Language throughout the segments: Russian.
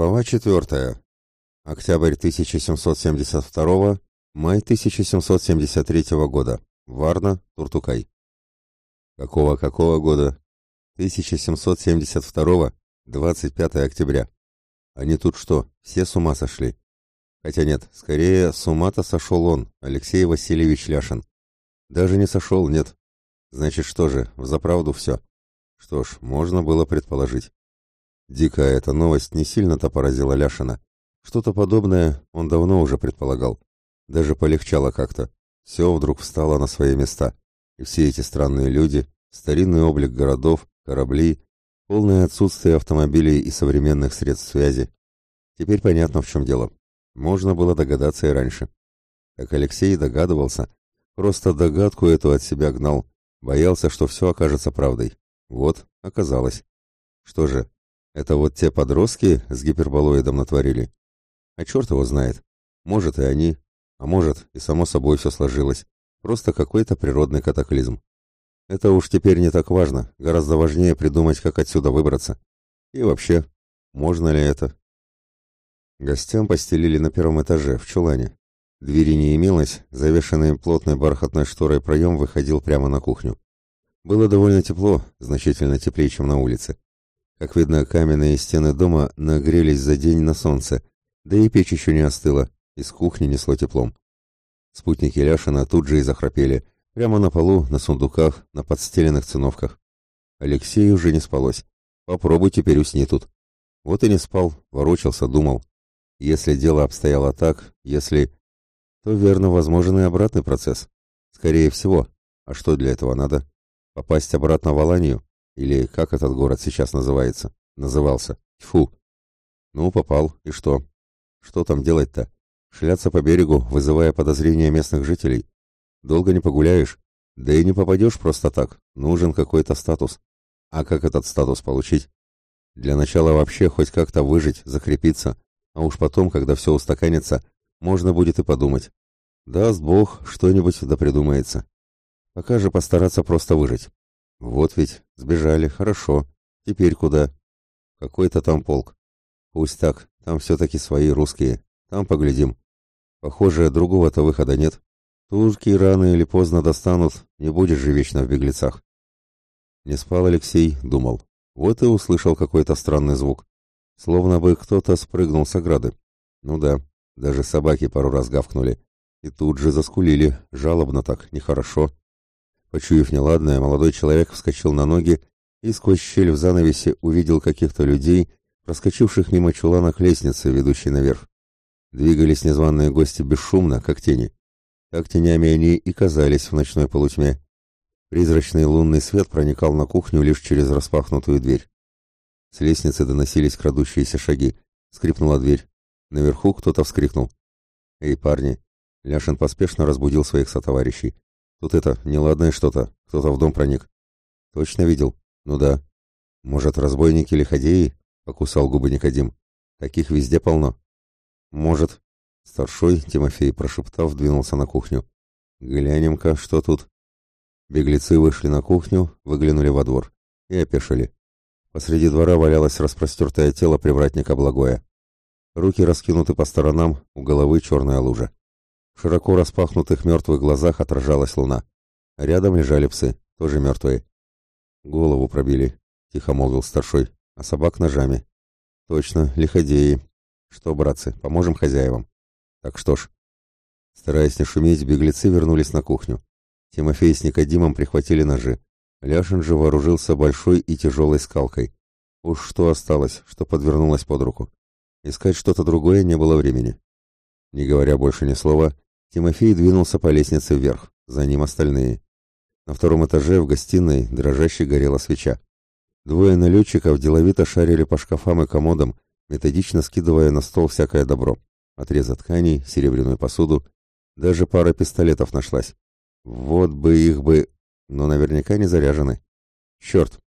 Глава 4. Октябрь 1772, май 1773 года. Варна, Туртукай. Какого-какого года? 1772, 25 октября. Они тут что, все с ума сошли? Хотя нет, скорее с ума-то сошел он, Алексей Васильевич Ляшин. Даже не сошел, нет. Значит, что же, в взаправду все. Что ж, можно было предположить. Дикая эта новость не сильно-то поразила Ляшина. Что-то подобное он давно уже предполагал. Даже полегчало как-то. Все вдруг встало на свои места. И все эти странные люди, старинный облик городов, корабли, полное отсутствие автомобилей и современных средств связи. Теперь понятно, в чем дело. Можно было догадаться и раньше. Как Алексей догадывался, просто догадку эту от себя гнал, боялся, что все окажется правдой. Вот, оказалось. Что же, это вот те подростки с гиперболоидом натворили? А черт его знает. Может и они, а может и само собой все сложилось. Просто какой-то природный катаклизм. Это уж теперь не так важно. Гораздо важнее придумать, как отсюда выбраться. И вообще, можно ли это? Гостям постелили на первом этаже, в чулане. Двери не имелось, завешенный плотной бархатной шторой проем выходил прямо на кухню. Было довольно тепло, значительно теплее, чем на улице. Как видно, каменные стены дома нагрелись за день на солнце, да и печь еще не остыла, из кухни несло теплом. Спутники Ляшина тут же и захрапели, прямо на полу, на сундуках, на подстеленных циновках. Алексею уже не спалось. Попробуй теперь усни тут. Вот и не спал, ворочался, думал. Если дело обстояло так, если... То верно, возможен и обратный процесс. Скорее всего. А что для этого надо? Попасть обратно в Аланию? Или как этот город сейчас называется? Назывался. Тьфу. Ну, попал. И что? Что там делать-то? Шляться по берегу, вызывая подозрения местных жителей. Долго не погуляешь. Да и не попадешь просто так. Нужен какой-то статус. А как этот статус получить? Для начала вообще хоть как-то выжить, закрепиться. А уж потом, когда все устаканится, можно будет и подумать. Даст Бог, что-нибудь да придумается. Пока же постараться просто выжить. Вот ведь, сбежали, хорошо. Теперь куда? Какой-то там полк. Пусть так, там все-таки свои русские. Там поглядим. Похоже, другого-то выхода нет. Турки рано или поздно достанут, не будешь же вечно в беглецах. Не спал Алексей, думал. Вот и услышал какой-то странный звук. Словно бы кто-то спрыгнул с ограды. Ну да, даже собаки пару раз гавкнули. И тут же заскулили, жалобно так, нехорошо. Почуяв неладное, молодой человек вскочил на ноги и сквозь щель в занавесе увидел каких-то людей, проскочивших мимо чулана к лестнице, ведущей наверх. Двигались незваные гости бесшумно, как тени. Так тенями они и казались в ночной полутьме. Призрачный лунный свет проникал на кухню лишь через распахнутую дверь. С лестницы доносились крадущиеся шаги. Скрипнула дверь. Наверху кто-то вскрикнул. «Эй, парни!» Ляшин поспешно разбудил своих сотоварищей. Тут это, неладное что-то. Кто-то в дом проник. Точно видел? Ну да. Может, разбойники или ходеи? Покусал губы Никодим. Таких везде полно. Может. Старшой, Тимофей прошептав, двинулся на кухню. Глянем-ка, что тут. Беглецы вышли на кухню, выглянули во двор. И опешили. Посреди двора валялось распростертое тело привратника Благоя. Руки раскинуты по сторонам, у головы черная лужа. Широко распахнутых мертвых глазах отражалась луна. А рядом лежали псы, тоже мертвые. «Голову пробили», — тихо молвил старшой, — «а собак ножами». «Точно, лиходеи. Что, братцы, поможем хозяевам?» «Так что ж». Стараясь не шуметь, беглецы вернулись на кухню. Тимофей с Никодимом прихватили ножи. Ляшин же вооружился большой и тяжелой скалкой. Уж что осталось, что подвернулось под руку. Искать что-то другое не было времени. Не говоря больше ни слова, Тимофей двинулся по лестнице вверх, за ним остальные. На втором этаже в гостиной дрожащей горела свеча. Двое налетчиков деловито шарили по шкафам и комодам, методично скидывая на стол всякое добро. Отрезы тканей, серебряную посуду, даже пара пистолетов нашлась. Вот бы их бы... Но наверняка не заряжены. Черт!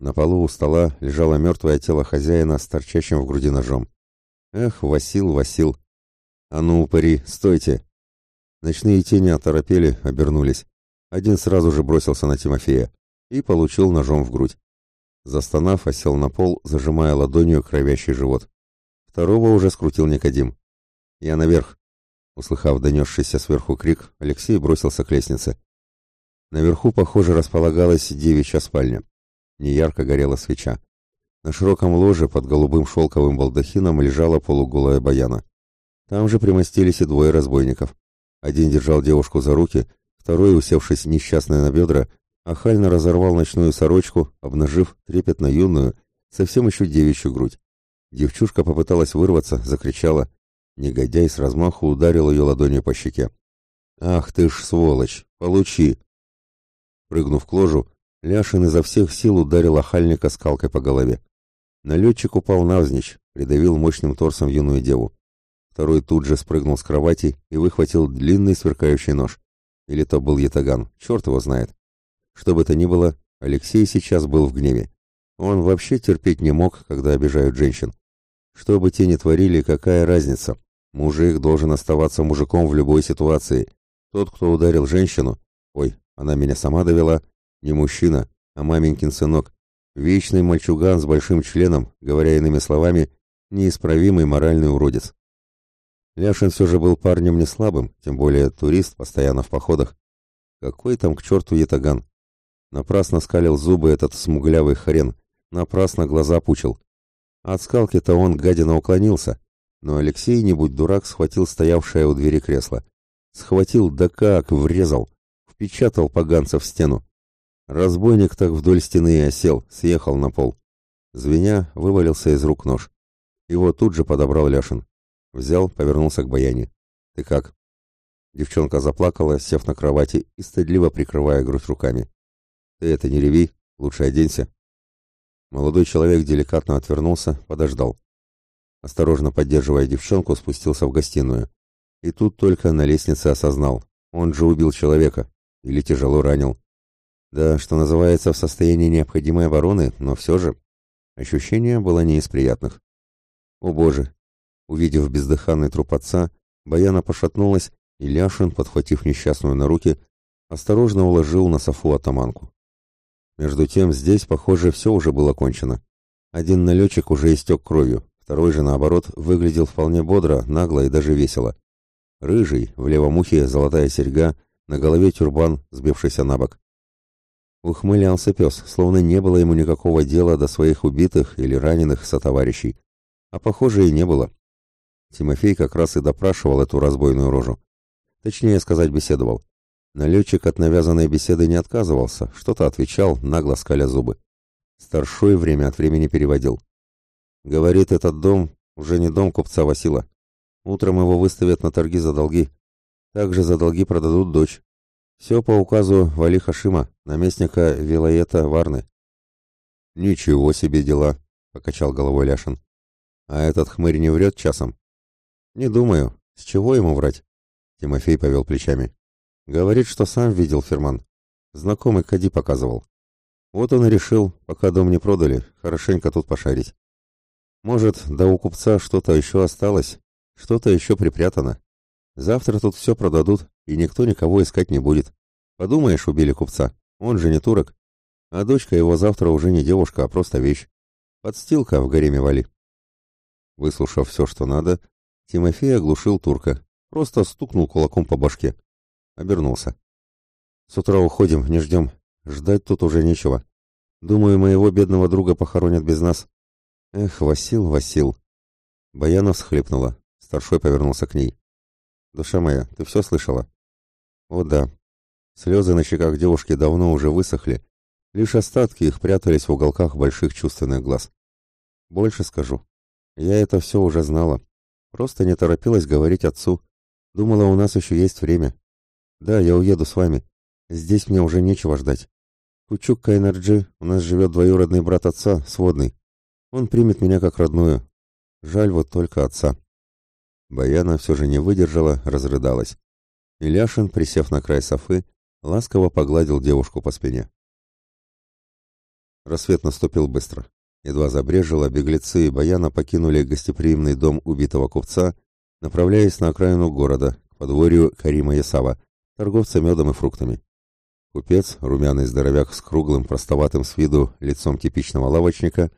На полу у стола лежало мертвое тело хозяина с торчащим в груди ножом. Эх, Васил, Васил! А ну, упыри, стойте! Ночные тени оторопели, обернулись. Один сразу же бросился на Тимофея и получил ножом в грудь. Застонав, осел на пол, зажимая ладонью кровящий живот. Второго уже скрутил Никодим. «Я наверх!» Услыхав донесшийся сверху крик, Алексей бросился к лестнице. Наверху, похоже, располагалась девичья спальня. Неярко горела свеча. На широком ложе под голубым шелковым балдахином лежала полуголая баяна. Там же примостились и двое разбойников. Один держал девушку за руки, второй, усевшись несчастной на бедра, охально разорвал ночную сорочку, обнажив трепетно юную, совсем еще девичью грудь. Девчушка попыталась вырваться, закричала. Негодяй с размаху ударил ее ладонью по щеке. «Ах ты ж, сволочь! Получи!» Прыгнув к ложу, Ляшин изо всех сил ударил охальника скалкой по голове. Налетчик упал навзничь, придавил мощным торсом юную деву. Второй тут же спрыгнул с кровати и выхватил длинный сверкающий нож. Или то был ятаган, черт его знает. Что бы то ни было, Алексей сейчас был в гневе. Он вообще терпеть не мог, когда обижают женщин. Что бы те ни творили, какая разница? Мужик должен оставаться мужиком в любой ситуации. Тот, кто ударил женщину... Ой, она меня сама довела. Не мужчина, а маменькин сынок. Вечный мальчуган с большим членом, говоря иными словами, неисправимый моральный уродец. Ляшин все же был парнем не слабым, тем более турист, постоянно в походах. Какой там к черту етаган? Напрасно скалил зубы этот смуглявый хрен, напрасно глаза пучил. От скалки-то он, гадина, уклонился, но Алексей, не будь дурак, схватил стоявшее у двери кресло. Схватил, да как, врезал, впечатал поганца в стену. Разбойник так вдоль стены и осел, съехал на пол. Звеня, вывалился из рук нож. Его тут же подобрал Ляшин. Взял, повернулся к Баяне. «Ты как?» Девчонка заплакала, сев на кровати и стыдливо прикрывая грудь руками. «Ты это не реви, лучше оденься». Молодой человек деликатно отвернулся, подождал. Осторожно поддерживая девчонку, спустился в гостиную. И тут только на лестнице осознал. Он же убил человека. Или тяжело ранил. Да, что называется, в состоянии необходимой обороны, но все же. Ощущение было не из приятных. О боже, Увидев бездыханный труп отца, Баяна пошатнулась, и Ляшин, подхватив несчастную на руки, осторожно уложил на софу атаманку. Между тем здесь, похоже, все уже было кончено. Один налетчик уже истек кровью, второй же, наоборот, выглядел вполне бодро, нагло и даже весело. Рыжий, в левом ухе золотая серьга, на голове тюрбан, сбившийся на бок. Ухмылялся пес, словно не было ему никакого дела до своих убитых или раненых сотоварищей. А похоже и не было. Тимофей как раз и допрашивал эту разбойную рожу. Точнее сказать, беседовал. Налетчик от навязанной беседы не отказывался, что-то отвечал, нагло скаля зубы. Старшой время от времени переводил. Говорит, этот дом уже не дом купца Васила. Утром его выставят на торги за долги. Также за долги продадут дочь. Все по указу Вали Хашима, наместника Вилаета Варны. «Ничего себе дела!» — покачал головой Ляшин. «А этот хмырь не врет часом?» «Не думаю. С чего ему врать?» Тимофей повел плечами. «Говорит, что сам видел Ферман. Знакомый Кади показывал. Вот он и решил, пока дом не продали, хорошенько тут пошарить. Может, да у купца что-то еще осталось, что-то еще припрятано. Завтра тут все продадут, и никто никого искать не будет. Подумаешь, убили купца. Он же не турок. А дочка его завтра уже не девушка, а просто вещь. Подстилка в гареме вали». Выслушав все, что надо, Тимофей оглушил турка, просто стукнул кулаком по башке. Обернулся. «С утра уходим, не ждем. Ждать тут уже нечего. Думаю, моего бедного друга похоронят без нас». «Эх, Васил, Васил!» Баяна всхлипнула. Старшой повернулся к ней. «Душа моя, ты все слышала?» «О да». Слезы на щеках девушки давно уже высохли, лишь остатки их прятались в уголках больших чувственных глаз. «Больше скажу. Я это все уже знала. Просто не торопилась говорить отцу. Думала, у нас еще есть время. Да, я уеду с вами. Здесь мне уже нечего ждать. Кучук Кайнарджи у нас живет двоюродный брат отца, сводный. Он примет меня как родную. Жаль вот только отца. Баяна все же не выдержала, разрыдалась. Иляшин, присев на край софы, ласково погладил девушку по спине. Рассвет наступил быстро. Едва забрежило, беглецы и Баяна покинули гостеприимный дом убитого купца, направляясь на окраину города, к подворью Карима Ясава, торговца медом и фруктами. Купец, румяный здоровяк с круглым, простоватым с виду, лицом типичного лавочника,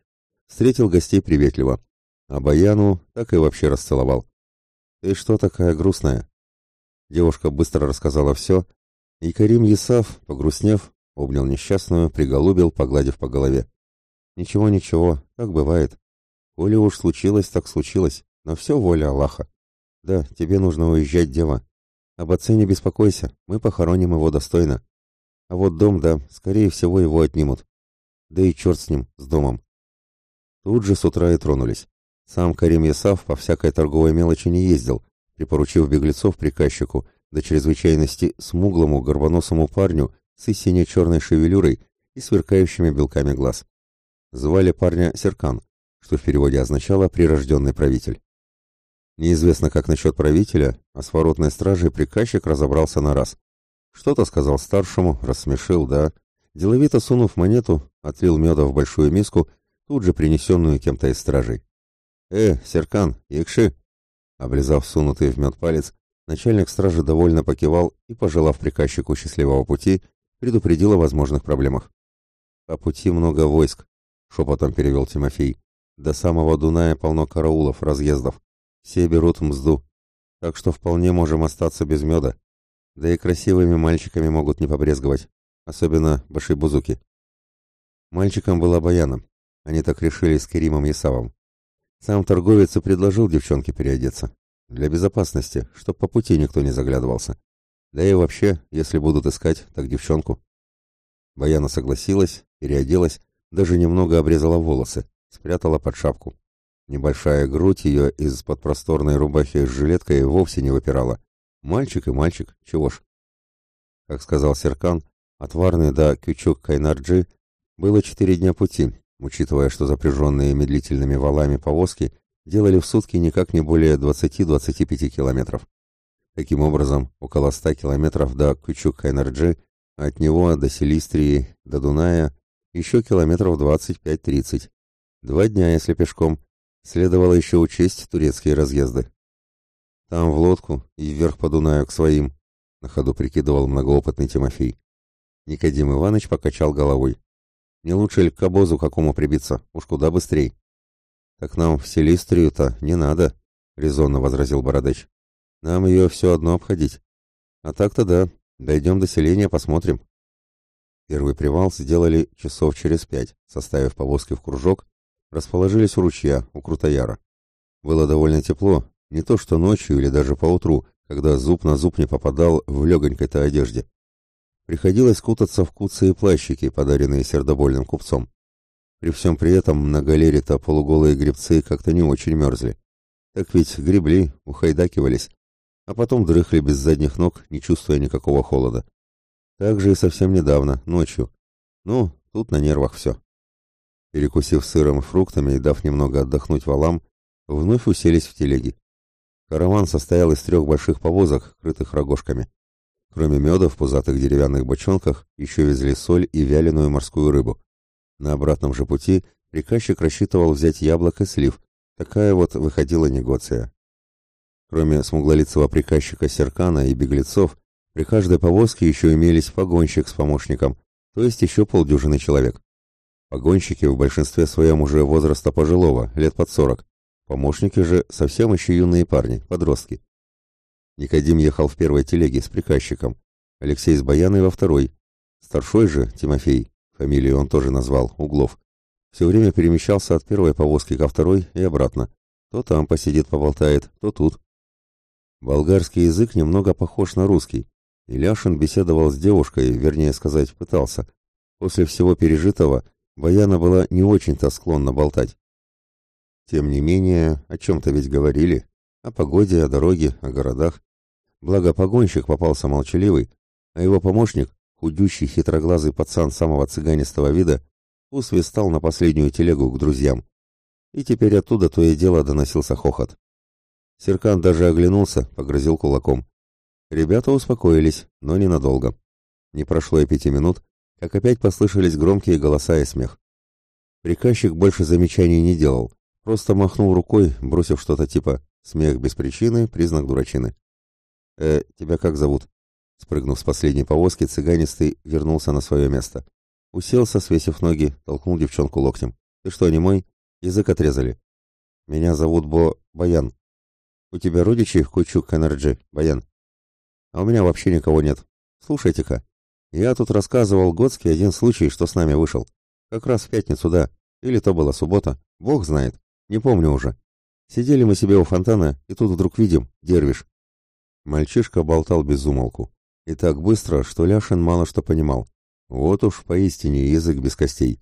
встретил гостей приветливо, а Баяну так и вообще расцеловал. «Ты что такая грустная?» Девушка быстро рассказала все, и Карим Ясав, погрустнев, обнял несчастную, приголубил, погладив по голове. «Ничего, ничего, так бывает. Коли уж случилось, так случилось. Но все воля Аллаха. Да, тебе нужно уезжать, дева. Об отце не беспокойся, мы похороним его достойно. А вот дом, да, скорее всего, его отнимут. Да и черт с ним, с домом». Тут же с утра и тронулись. Сам Карим Ясав по всякой торговой мелочи не ездил, припоручив беглецов приказчику, до чрезвычайности смуглому горбоносому парню с истинно черной шевелюрой и сверкающими белками глаз. Звали парня Серкан, что в переводе означало «прирожденный правитель». Неизвестно, как насчет правителя, а с воротной стражей приказчик разобрался на раз. Что-то сказал старшему, рассмешил, да. Деловито сунув монету, отлил меда в большую миску, тут же принесенную кем-то из стражей. «Э, Серкан, якши!» Облизав сунутый в мед палец, начальник стражи довольно покивал и, пожелав приказчику счастливого пути, предупредил о возможных проблемах. «По пути много войск. Шепотом перевел Тимофей. До самого Дуная полно караулов, разъездов. Все берут мзду. Так что вполне можем остаться без меда. Да и красивыми мальчиками могут не побрезговать. Особенно башибузуки. Мальчиком была Баяна. Они так решили с Керимом Ясавом. Сам торговец и предложил девчонке переодеться. Для безопасности, чтоб по пути никто не заглядывался. Да и вообще, если будут искать, так девчонку. Баяна согласилась, переоделась, даже немного обрезала волосы, спрятала под шапку. Небольшая грудь ее из-под просторной рубахи с жилеткой вовсе не выпирала. Мальчик и мальчик, чего ж. Как сказал Серкан, от Варны до Кючук-Кайнарджи было четыре дня пути, учитывая, что запряженные медлительными валами повозки делали в сутки никак не более 20-25 километров. Таким образом, около 100 километров до Кючук-Кайнарджи, от него до Селистрии, до Дуная – еще километров 25-30. Два дня, если пешком. Следовало еще учесть турецкие разъезды. Там в лодку и вверх по Дунаю к своим, на ходу прикидывал многоопытный Тимофей. Никодим Иванович покачал головой. Не лучше ли к обозу какому прибиться, уж куда быстрей. Так нам в Селистрию-то не надо, резонно возразил Бородач. Нам ее все одно обходить. А так-то да, дойдем до селения, посмотрим. Первый привал сделали часов через пять, составив повозки в кружок, расположились у ручья, у Крутояра. Было довольно тепло, не то что ночью или даже поутру, когда зуб на зуб не попадал в легонькой-то одежде. Приходилось кутаться в куцы и плащики, подаренные сердобольным купцом. При всем при этом на галере-то полуголые гребцы как-то не очень мерзли. Так ведь гребли, ухайдакивались, а потом дрыхли без задних ног, не чувствуя никакого холода. Так же и совсем недавно, ночью. Ну, тут на нервах все. Перекусив сыром и фруктами и дав немного отдохнуть валам, вновь уселись в телеги. Караван состоял из трех больших повозок, крытых рогожками. Кроме меда в пузатых деревянных бочонках еще везли соль и вяленую морскую рыбу. На обратном же пути приказчик рассчитывал взять яблок и слив. Такая вот выходила негоция. Кроме смуглолицего приказчика Серкана и беглецов, при каждой повозке еще имелись погонщик с помощником, то есть еще полдюжины человек. Погонщики в большинстве своем уже возраста пожилого, лет под сорок. Помощники же совсем еще юные парни, подростки. Никодим ехал в первой телеге с приказчиком, Алексей с Баяной во второй. Старшой же, Тимофей, фамилию он тоже назвал, Углов, все время перемещался от первой повозки ко второй и обратно. То там посидит, поболтает, то тут. Болгарский язык немного похож на русский, Иляшин беседовал с девушкой, вернее сказать, пытался. После всего пережитого Баяна была не очень-то склонна болтать. Тем не менее, о чем-то ведь говорили. О погоде, о дороге, о городах. Благо погонщик попался молчаливый, а его помощник, худющий хитроглазый пацан самого цыганистого вида, усвистал на последнюю телегу к друзьям. И теперь оттуда то и дело доносился хохот. Серкан даже оглянулся, погрозил кулаком. Ребята успокоились, но ненадолго. Не прошло и пяти минут, как опять послышались громкие голоса и смех. Приказчик больше замечаний не делал, просто махнул рукой, бросив что-то типа «смех без причины, признак дурачины». «Э, тебя как зовут?» Спрыгнув с последней повозки, цыганистый вернулся на свое место. Уселся, свесив ноги, толкнул девчонку локтем. «Ты что, не мой? Язык отрезали». «Меня зовут Бо... Баян». «У тебя родичи Кучук Канарджи, Баян?» а у меня вообще никого нет. Слушайте-ка, я тут рассказывал Готский один случай, что с нами вышел. Как раз в пятницу, да. Или то была суббота. Бог знает. Не помню уже. Сидели мы себе у фонтана, и тут вдруг видим, дервиш. Мальчишка болтал без умолку. И так быстро, что Ляшин мало что понимал. Вот уж поистине язык без костей.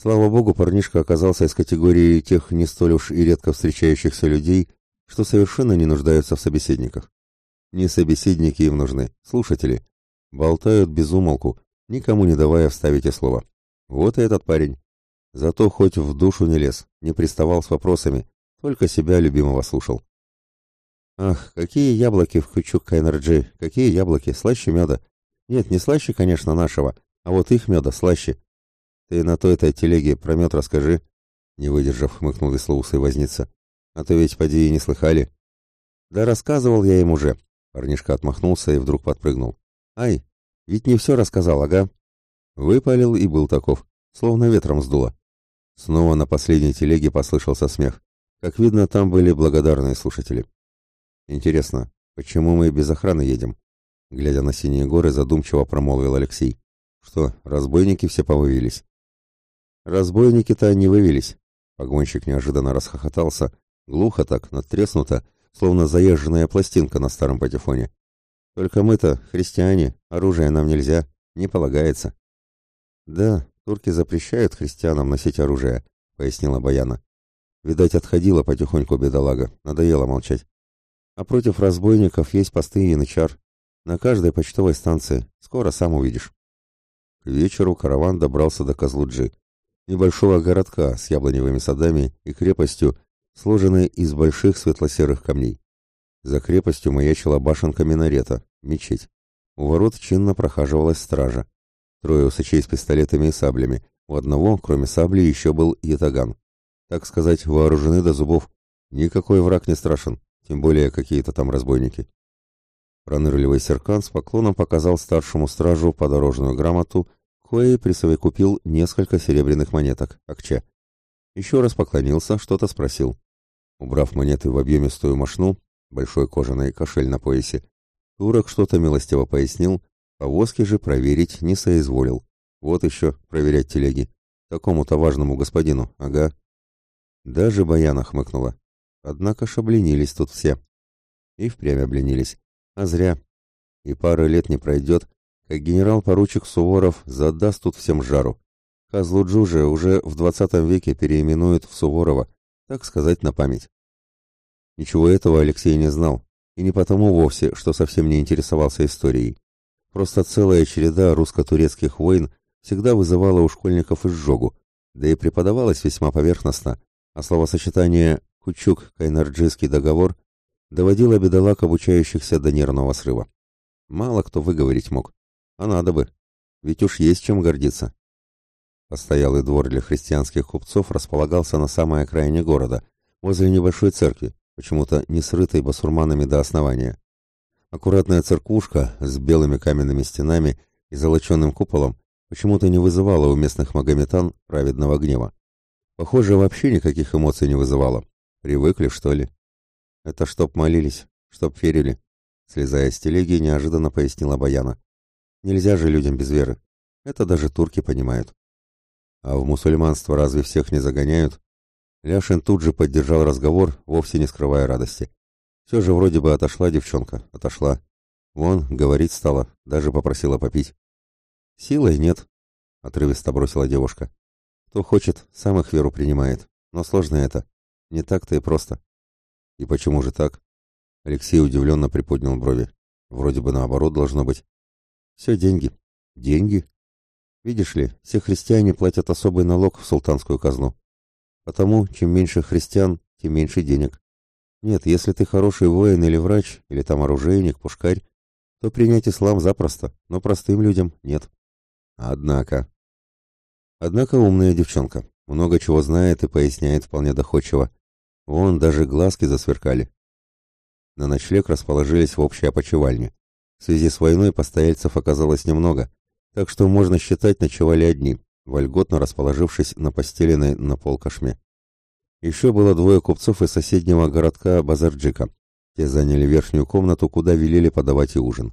Слава богу, парнишка оказался из категории тех не столь уж и редко встречающихся людей, что совершенно не нуждаются в собеседниках не собеседники им нужны, слушатели. Болтают без умолку, никому не давая вставить и слова. Вот и этот парень. Зато хоть в душу не лез, не приставал с вопросами, только себя любимого слушал. Ах, какие яблоки в Кучук Энерджи, какие яблоки, слаще меда. Нет, не слаще, конечно, нашего, а вот их меда слаще. Ты на той этой телеге про мед расскажи, не выдержав, хмыкнул веслоусый возница. А то ведь поди и не слыхали. Да рассказывал я им уже, Парнишка отмахнулся и вдруг подпрыгнул. «Ай, ведь не все рассказал, ага?» Выпалил и был таков, словно ветром сдуло. Снова на последней телеге послышался смех. Как видно, там были благодарные слушатели. «Интересно, почему мы без охраны едем?» Глядя на синие горы, задумчиво промолвил Алексей. «Что, разбойники все повывились?» «Разбойники-то не вывелись». Погонщик неожиданно расхохотался, глухо так, надтреснуто, словно заезженная пластинка на старом патефоне. Только мы-то, христиане, оружие нам нельзя, не полагается. Да, турки запрещают христианам носить оружие, пояснила Баяна. Видать, отходила потихоньку бедолага, надоело молчать. А против разбойников есть посты и янычар. На каждой почтовой станции, скоро сам увидишь. К вечеру караван добрался до Козлуджи, небольшого городка с яблоневыми садами и крепостью сложенный из больших светло-серых камней. За крепостью маячила башенка минарета, мечеть. У ворот чинно прохаживалась стража. Трое усачей с пистолетами и саблями. У одного, кроме сабли, еще был ятаган. Так сказать, вооружены до зубов. Никакой враг не страшен, тем более какие-то там разбойники. Пронырливый серкан с поклоном показал старшему стражу подорожную грамоту, кое присовокупил несколько серебряных монеток, акче. Еще раз поклонился, что-то спросил. Убрав монеты в объемистую мошну, большой кожаный кошель на поясе, турок что-то милостиво пояснил, повозки же проверить не соизволил. Вот еще проверять телеги. Такому-то важному господину, ага. Даже Баяна хмыкнула. Однако ж обленились тут все. И впрямь обленились. А зря. И пары лет не пройдет, как генерал-поручик Суворов задаст тут всем жару. Козлуджу же уже в 20 веке переименуют в Суворова, так сказать, на память. Ничего этого Алексей не знал, и не потому вовсе, что совсем не интересовался историей. Просто целая череда русско-турецких войн всегда вызывала у школьников изжогу, да и преподавалась весьма поверхностно, а словосочетание «Кучук-Кайнарджийский договор» доводило бедолаг обучающихся до нервного срыва. Мало кто выговорить мог, а надо бы, ведь уж есть чем гордиться. Постоялый двор для христианских купцов располагался на самой окраине города, возле небольшой церкви, почему-то не срытой басурманами до основания. Аккуратная церквушка с белыми каменными стенами и золоченным куполом почему-то не вызывала у местных магометан праведного гнева. Похоже, вообще никаких эмоций не вызывала. Привыкли, что ли? Это чтоб молились, чтоб верили. Слезая с телеги, неожиданно пояснила Баяна. Нельзя же людям без веры. Это даже турки понимают а в мусульманство разве всех не загоняют? Ляшин тут же поддержал разговор, вовсе не скрывая радости. Все же вроде бы отошла девчонка, отошла. Вон, говорить стала, даже попросила попить. Силой нет, отрывисто бросила девушка. Кто хочет, сам их веру принимает. Но сложно это. Не так-то и просто. И почему же так? Алексей удивленно приподнял брови. Вроде бы наоборот должно быть. Все деньги. Деньги? Видишь ли, все христиане платят особый налог в султанскую казну. Потому, чем меньше христиан, тем меньше денег. Нет, если ты хороший воин или врач, или там оружейник, пушкарь, то принять ислам запросто, но простым людям нет. Однако... Однако умная девчонка. Много чего знает и поясняет вполне доходчиво. Вон даже глазки засверкали. На ночлег расположились в общей опочивальне. В связи с войной постояльцев оказалось немного, так что можно считать, ночевали одни, вольготно расположившись на постеленной на пол кошме. Еще было двое купцов из соседнего городка Базарджика. Те заняли верхнюю комнату, куда велели подавать и ужин.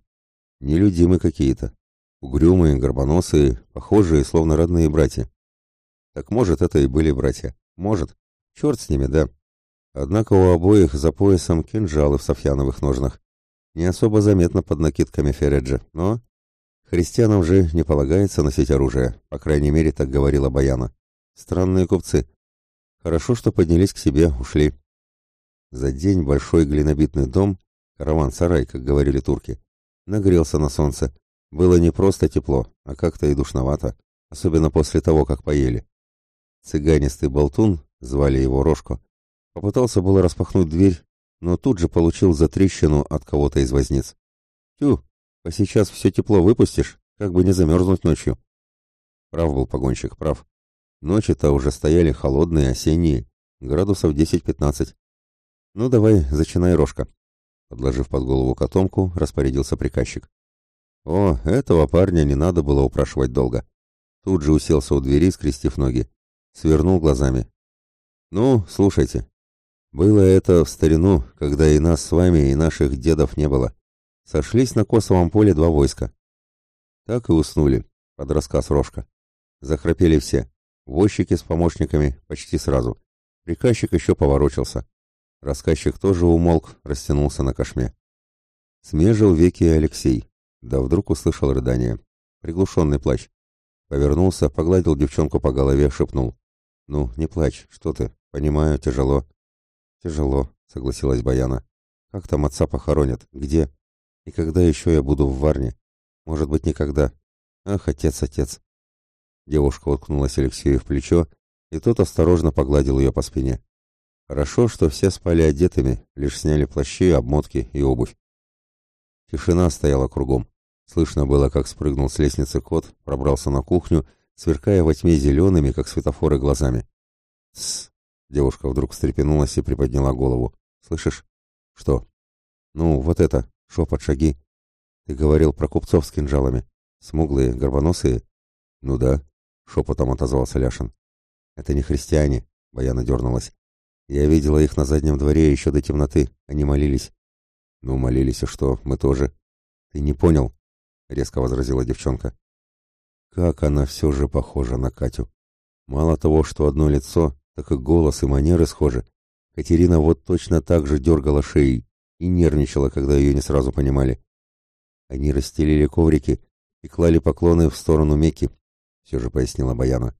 Нелюдимы какие-то. Угрюмые, горбоносые, похожие, словно родные братья. Так может, это и были братья. Может. Черт с ними, да. Однако у обоих за поясом кинжалы в софьяновых ножнах. Не особо заметно под накидками Фереджа, но Христианам же не полагается носить оружие, по крайней мере, так говорила Баяна. Странные купцы. Хорошо, что поднялись к себе, ушли. За день большой глинобитный дом, караван-сарай, как говорили турки, нагрелся на солнце. Было не просто тепло, а как-то и душновато, особенно после того, как поели. Цыганистый болтун, звали его Рожко, попытался было распахнуть дверь, но тут же получил затрещину от кого-то из возниц. «Тю!» А сейчас все тепло выпустишь, как бы не замерзнуть ночью. Прав был погонщик, прав. Ночи-то уже стояли холодные, осенние, градусов 10-15. Ну давай, зачинай, Рожка. Подложив под голову котомку, распорядился приказчик. О, этого парня не надо было упрашивать долго. Тут же уселся у двери, скрестив ноги. Свернул глазами. Ну, слушайте. Было это в старину, когда и нас с вами, и наших дедов не было. Сошлись на косовом поле два войска. Так и уснули, под рассказ Рожка. Захрапели все. Возчики с помощниками почти сразу. Приказчик еще поворочился. Рассказчик тоже умолк, растянулся на кошме. Смежил веки Алексей, да вдруг услышал рыдание. Приглушенный плач. Повернулся, погладил девчонку по голове, шепнул. «Ну, не плачь, что ты? Понимаю, тяжело». «Тяжело», — согласилась Баяна. «Как там отца похоронят? Где?» И когда еще я буду в Варне? Может быть, никогда. Ах, отец, отец. Девушка уткнулась Алексею в плечо, и тот осторожно погладил ее по спине. Хорошо, что все спали одетыми, лишь сняли плащи, обмотки и обувь. Тишина стояла кругом. Слышно было, как спрыгнул с лестницы кот, пробрался на кухню, сверкая во тьме зелеными, как светофоры, глазами. «Тссс!» — девушка вдруг встрепенулась и приподняла голову. «Слышишь?» «Что?» «Ну, вот это!» Шепот шаги. Ты говорил про купцов с кинжалами. Смуглые, горбоносые? Ну да, шепотом отозвался Ляшин. Это не христиане, Баяна дернулась. Я видела их на заднем дворе еще до темноты. Они молились. Ну, молились, и что? Мы тоже. Ты не понял, резко возразила девчонка. Как она все же похожа на Катю. Мало того, что одно лицо, так и голос и манеры схожи. Катерина вот точно так же дергала шеей, и нервничала, когда ее не сразу понимали. Они расстелили коврики и клали поклоны в сторону Мекки, все же пояснила Баяна.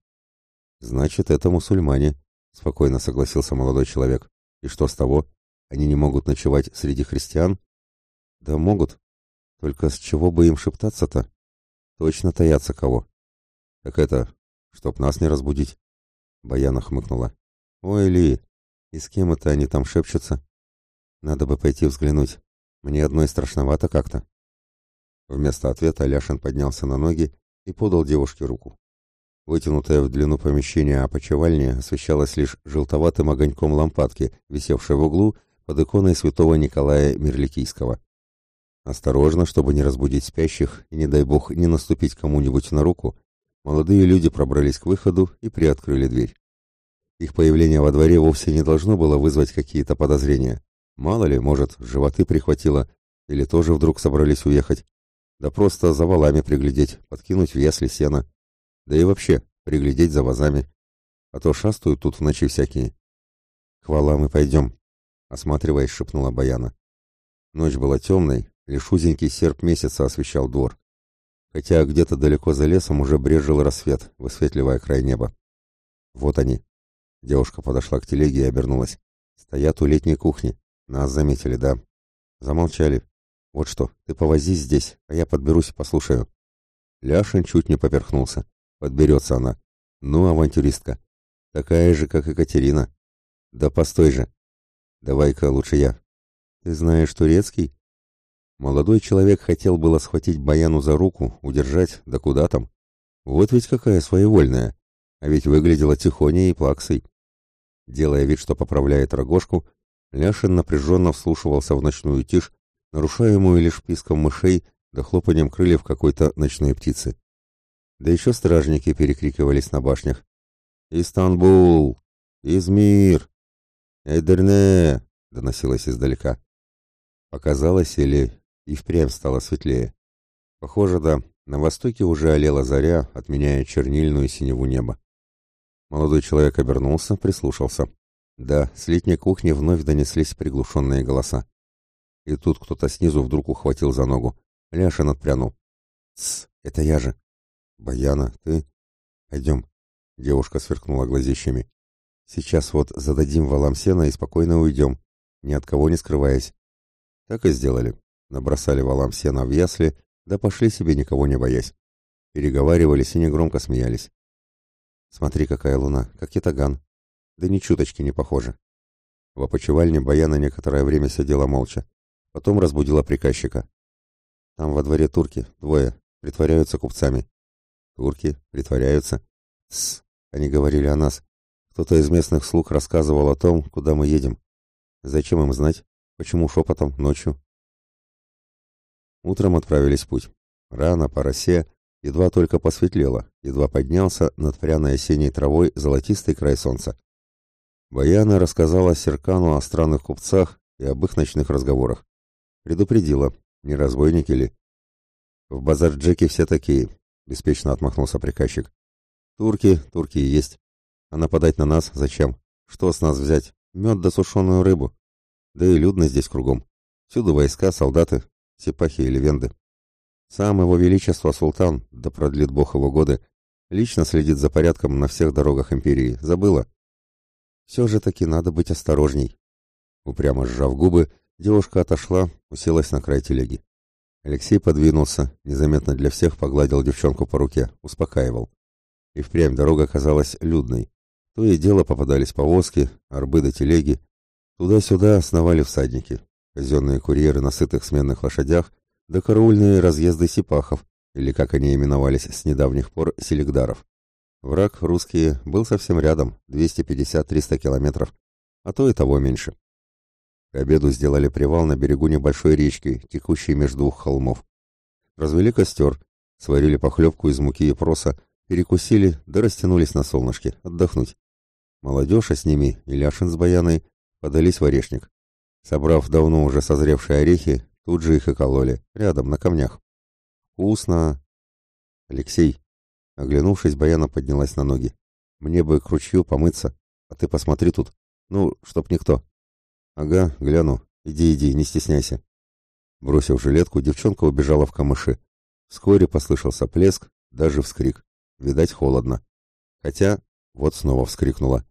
«Значит, это мусульмане», — спокойно согласился молодой человек. «И что с того? Они не могут ночевать среди христиан?» «Да могут. Только с чего бы им шептаться-то? Точно таятся кого?» «Так это, чтоб нас не разбудить». Баяна хмыкнула. «Ой, Ли, и с кем это они там шепчутся?» Надо бы пойти взглянуть. Мне одной страшновато как-то. Вместо ответа Ляшин поднялся на ноги и подал девушке руку. Вытянутая в длину помещение опочивальни освещалось лишь желтоватым огоньком лампадки, висевшей в углу под иконой святого Николая Мирликийского. Осторожно, чтобы не разбудить спящих и, не дай бог, не наступить кому-нибудь на руку, молодые люди пробрались к выходу и приоткрыли дверь. Их появление во дворе вовсе не должно было вызвать какие-то подозрения. Мало ли, может, животы прихватило, или тоже вдруг собрались уехать. Да просто за валами приглядеть, подкинуть в ясли сена. Да и вообще, приглядеть за вазами. А то шастают тут в ночи всякие. — К валам и пойдем, — осматриваясь, шепнула Баяна. Ночь была темной, лишь узенький серп месяца освещал двор. Хотя где-то далеко за лесом уже брежил рассвет, высветливая край неба. — Вот они. Девушка подошла к телеге и обернулась. Стоят у летней кухни. Нас заметили, да. Замолчали. Вот что, ты повозись здесь, а я подберусь и послушаю. Ляшин чуть не поперхнулся. Подберется она. Ну, авантюристка. Такая же, как Екатерина. Да постой же. Давай-ка лучше я. Ты знаешь турецкий? Молодой человек хотел было схватить Баяну за руку, удержать, да куда там. Вот ведь какая своевольная. А ведь выглядела тихоней и плаксой. Делая вид, что поправляет рогожку, Ляшин напряженно вслушивался в ночную тишь, нарушаемую лишь писком мышей да хлопанием крыльев какой-то ночной птицы. Да еще стражники перекрикивались на башнях. «Истанбул! Измир! Эдерне!» — доносилось издалека. Показалось или и впрямь стало светлее. Похоже, да, на востоке уже олела заря, отменяя чернильную синеву неба. Молодой человек обернулся, прислушался. Да, с летней кухни вновь донеслись приглушенные голоса. И тут кто-то снизу вдруг ухватил за ногу. Ляшин отпрянул. «Тсс, это я же!» «Баяна, ты?» «Пойдем», — девушка сверкнула глазищами. «Сейчас вот зададим валам сена и спокойно уйдем, ни от кого не скрываясь». Так и сделали. Набросали валам сена в ясли, да пошли себе никого не боясь. Переговаривались и негромко смеялись. «Смотри, какая луна, как ятаган!» да ни чуточки не похоже. В опочивальне Баяна некоторое время сидела молча. Потом разбудила приказчика. Там во дворе турки, двое, притворяются купцами. Турки, притворяются. С, они говорили о нас. Кто-то из местных слуг рассказывал о том, куда мы едем. Зачем им знать? Почему шепотом, ночью? Утром отправились в путь. Рано, по росе, едва только посветлело, едва поднялся над пряной осенней травой золотистый край солнца. Баяна рассказала Серкану о странных купцах и об их ночных разговорах. Предупредила, не разбойники ли? В базарджике все такие, беспечно отмахнулся приказчик. Турки, турки и есть. А нападать на нас зачем? Что с нас взять? Мед да сушеную рыбу. Да и людно здесь кругом. Всюду войска, солдаты, сипахи или венды. Сам его величество султан, да продлит бог его годы, лично следит за порядком на всех дорогах империи. Забыла. Все же таки надо быть осторожней. Упрямо сжав губы, девушка отошла, уселась на край телеги. Алексей подвинулся, незаметно для всех погладил девчонку по руке, успокаивал. И впрямь дорога казалась людной. То и дело попадались повозки, арбы до телеги. Туда-сюда основали всадники, казенные курьеры на сытых сменных лошадях, да караульные разъезды сипахов, или, как они именовались с недавних пор, селегдаров. Враг русский был совсем рядом, 250-300 километров, а то и того меньше. К обеду сделали привал на берегу небольшой речки, текущей между двух холмов. Развели костер, сварили похлебку из муки и проса, перекусили, да растянулись на солнышке, отдохнуть. Молодежь, а с ними и с Баяной, подались в орешник. Собрав давно уже созревшие орехи, тут же их и кололи, рядом, на камнях. «Вкусно!» «Алексей, Оглянувшись, Баяна поднялась на ноги. «Мне бы к ручью помыться, а ты посмотри тут. Ну, чтоб никто». «Ага, гляну. Иди, иди, не стесняйся». Бросив жилетку, девчонка убежала в камыши. Вскоре послышался плеск, даже вскрик. Видать, холодно. Хотя, вот снова вскрикнула.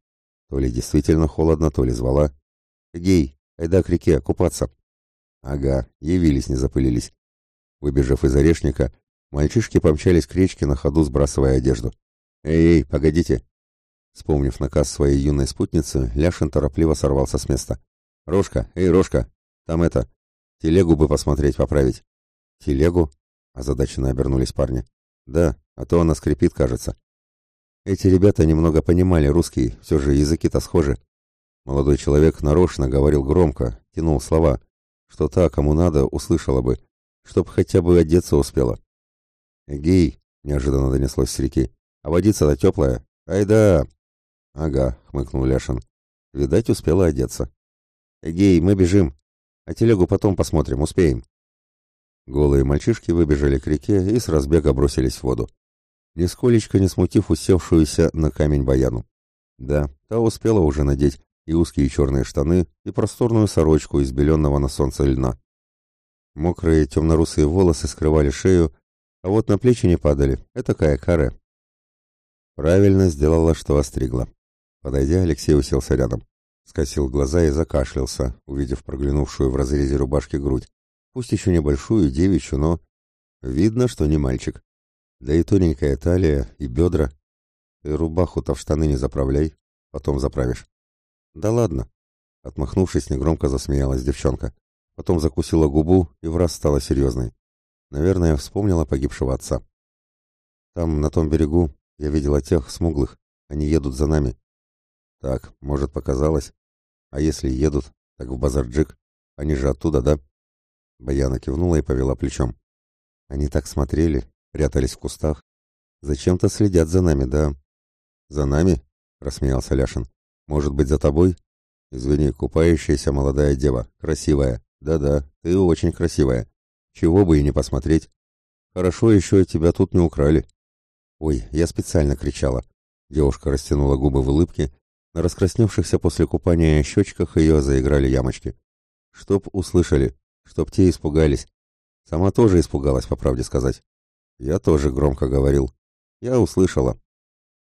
То ли действительно холодно, то ли звала. «Гей, айда к реке, купаться!» Ага, явились, не запылились. Выбежав из орешника, Мальчишки помчались к речке на ходу, сбрасывая одежду. «Эй, эй, погодите!» Вспомнив наказ своей юной спутницы, Ляшин торопливо сорвался с места. «Рожка, эй, Рожка! Там это... Телегу бы посмотреть, поправить!» «Телегу?» — озадаченно обернулись парни. «Да, а то она скрипит, кажется». Эти ребята немного понимали русский, все же языки-то схожи. Молодой человек нарочно говорил громко, тянул слова, что та, кому надо, услышала бы, чтоб хотя бы одеться успела. Гей, — неожиданно донеслось с реки. «А водица-то теплая! Ай да!» «Ага!» — хмыкнул Ляшин. Видать, успела одеться. Гей, мы бежим! А телегу потом посмотрим, успеем!» Голые мальчишки выбежали к реке и с разбега бросились в воду, нисколечко не смутив усевшуюся на камень баяну. Да, та успела уже надеть и узкие черные штаны, и просторную сорочку из беленного на солнце льна. Мокрые темнорусые волосы скрывали шею, а вот на плечи не падали. Это каякары. Правильно сделала, что остригла. Подойдя, Алексей уселся рядом. Скосил глаза и закашлялся, увидев проглянувшую в разрезе рубашки грудь. Пусть еще небольшую, девичью, но... Видно, что не мальчик. Да и тоненькая талия, и бедра. Ты рубаху-то в штаны не заправляй, потом заправишь. Да ладно. Отмахнувшись, негромко засмеялась девчонка. Потом закусила губу и враз стала серьезной. Наверное, вспомнила погибшего отца. Там, на том берегу, я видела тех смуглых. Они едут за нами. Так, может, показалось. А если едут, так в Базарджик. Они же оттуда, да? Баяна кивнула и повела плечом. Они так смотрели, прятались в кустах. Зачем-то следят за нами, да? За нами? Рассмеялся Ляшин. Может быть, за тобой? Извини, купающаяся молодая дева. Красивая. Да-да, ты очень красивая. Чего бы и не посмотреть. Хорошо еще тебя тут не украли. Ой, я специально кричала. Девушка растянула губы в улыбке. На раскрасневшихся после купания щечках ее заиграли ямочки. Чтоб услышали, чтоб те испугались. Сама тоже испугалась, по правде сказать. Я тоже громко говорил. Я услышала.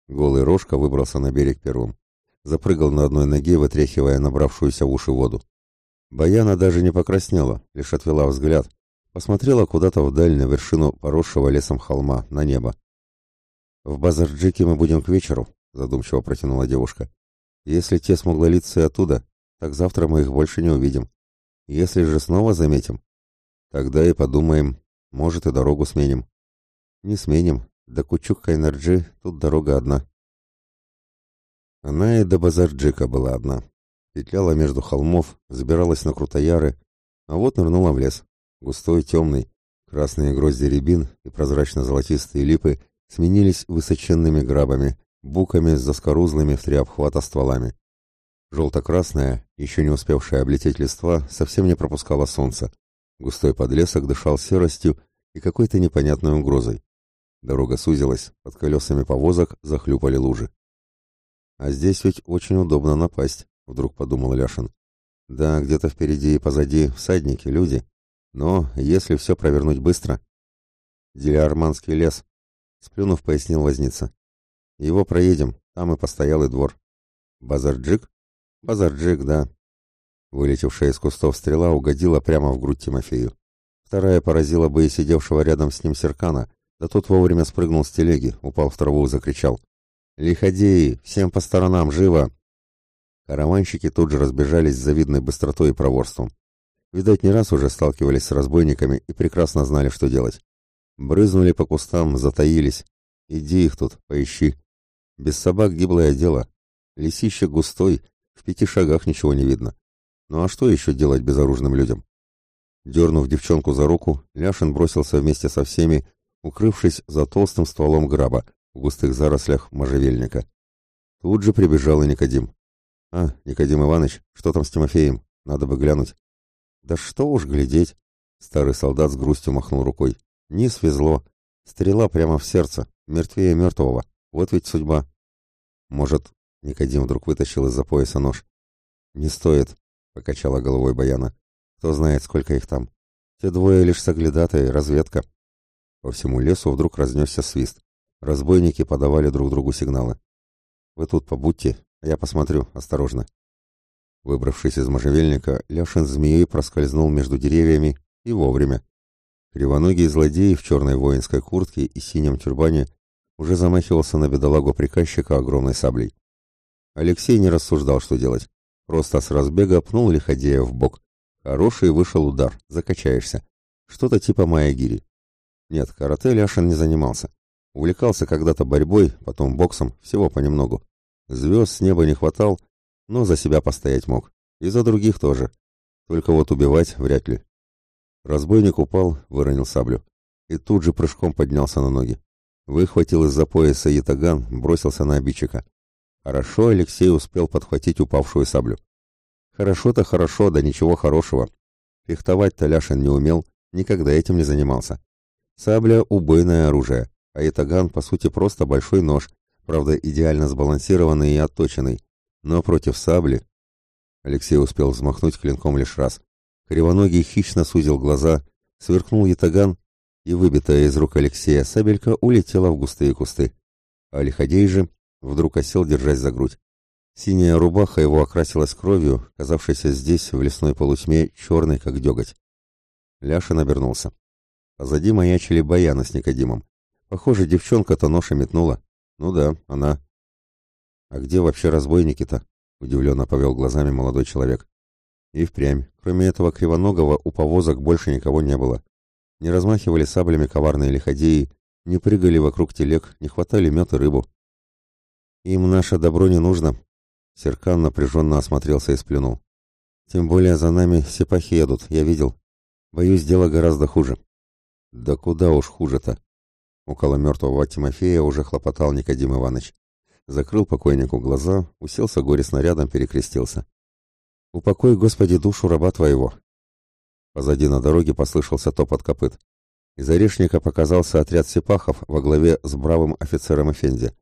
Голый Рожка выбрался на берег первым. Запрыгал на одной ноге, вытряхивая набравшуюся в уши воду. Баяна даже не покраснела, лишь отвела взгляд, посмотрела куда-то вдаль на вершину поросшего лесом холма, на небо. «В Базарджике мы будем к вечеру», — задумчиво протянула девушка. «Если те смуглолицы оттуда, так завтра мы их больше не увидим. Если же снова заметим, тогда и подумаем, может, и дорогу сменим». «Не сменим. До Кучук-Кайнарджи тут дорога одна». Она и до Базарджика была одна. Петляла между холмов, забиралась на крутояры, а вот нырнула в лес. Густой, темный, красные грозди рябин и прозрачно-золотистые липы сменились высоченными грабами, буками с заскорузлыми в три обхвата стволами. Желто-красная, еще не успевшая облететь листва, совсем не пропускала солнца. Густой подлесок дышал серостью и какой-то непонятной угрозой. Дорога сузилась, под колесами повозок захлюпали лужи. «А здесь ведь очень удобно напасть», — вдруг подумал Ляшин. «Да, где-то впереди и позади всадники, люди, но если все провернуть быстро... Зелеарманский лес, сплюнув, пояснил возница. Его проедем, там и постоялый двор. Базарджик? Базарджик, да. Вылетевшая из кустов стрела угодила прямо в грудь Тимофею. Вторая поразила бы и сидевшего рядом с ним Серкана, да тот вовремя спрыгнул с телеги, упал в траву и закричал. «Лиходеи! Всем по сторонам! Живо!» Караванщики тут же разбежались с завидной быстротой и проворством. Видать, не раз уже сталкивались с разбойниками и прекрасно знали, что делать. Брызнули по кустам, затаились. Иди их тут, поищи. Без собак гиблое дело. Лисище густой, в пяти шагах ничего не видно. Ну а что еще делать безоружным людям? Дернув девчонку за руку, Ляшин бросился вместе со всеми, укрывшись за толстым стволом граба в густых зарослях можжевельника. Тут же прибежал и Никодим. «А, Никодим Иванович, что там с Тимофеем? Надо бы глянуть». Да что уж глядеть. Старый солдат с грустью махнул рукой. Не свезло. Стрела прямо в сердце, мертвее мертвого. Вот ведь судьба. Может, Никодим вдруг вытащил из-за пояса нож. Не стоит, покачала головой Баяна. Кто знает, сколько их там. Те двое лишь соглядатые, разведка. По всему лесу вдруг разнесся свист. Разбойники подавали друг другу сигналы. Вы тут побудьте, а я посмотрю, осторожно. Выбравшись из можжевельника, Ляшин змеей проскользнул между деревьями и вовремя. Кривоногий злодей в черной воинской куртке и синем тюрбане уже замахивался на бедолагу приказчика огромной саблей. Алексей не рассуждал, что делать. Просто с разбега пнул лиходея в бок. Хороший вышел удар, закачаешься. Что-то типа Майагири. Нет, карате Ляшин не занимался. Увлекался когда-то борьбой, потом боксом, всего понемногу. Звезд с неба не хватал, но за себя постоять мог. И за других тоже. Только вот убивать вряд ли. Разбойник упал, выронил саблю. И тут же прыжком поднялся на ноги. Выхватил из-за пояса ятаган, бросился на обидчика. Хорошо Алексей успел подхватить упавшую саблю. Хорошо-то хорошо, да ничего хорошего. Фехтовать Толяшин не умел, никогда этим не занимался. Сабля — убойное оружие, а ятаган, по сути, просто большой нож, правда, идеально сбалансированный и отточенный, но против сабли...» Алексей успел взмахнуть клинком лишь раз. Кривоногий хищно сузил глаза, сверкнул ятаган, и выбитая из рук Алексея сабелька улетела в густые кусты. А Лиходей же вдруг осел, держась за грудь. Синяя рубаха его окрасилась кровью, казавшейся здесь, в лесной полутьме, черной, как деготь. Ляшин обернулся. Позади маячили Баяна с Никодимом. Похоже, девчонка-то ноша метнула. Ну да, она. «А где вообще разбойники-то?» — удивленно повел глазами молодой человек. И впрямь, кроме этого кривоногого, у повозок больше никого не было. Не размахивали саблями коварные лиходеи, не прыгали вокруг телег, не хватали мед и рыбу. «Им наше добро не нужно», — Серкан напряженно осмотрелся и сплюнул. «Тем более за нами сепахи едут, я видел. Боюсь, дело гораздо хуже». «Да куда уж хуже-то?» Около мертвого Тимофея уже хлопотал Никодим Иванович закрыл покойнику глаза, уселся горе снарядом, перекрестился. «Упокой, Господи, душу раба твоего!» Позади на дороге послышался топот копыт. Из Орешника показался отряд сепахов во главе с бравым офицером Эфенди,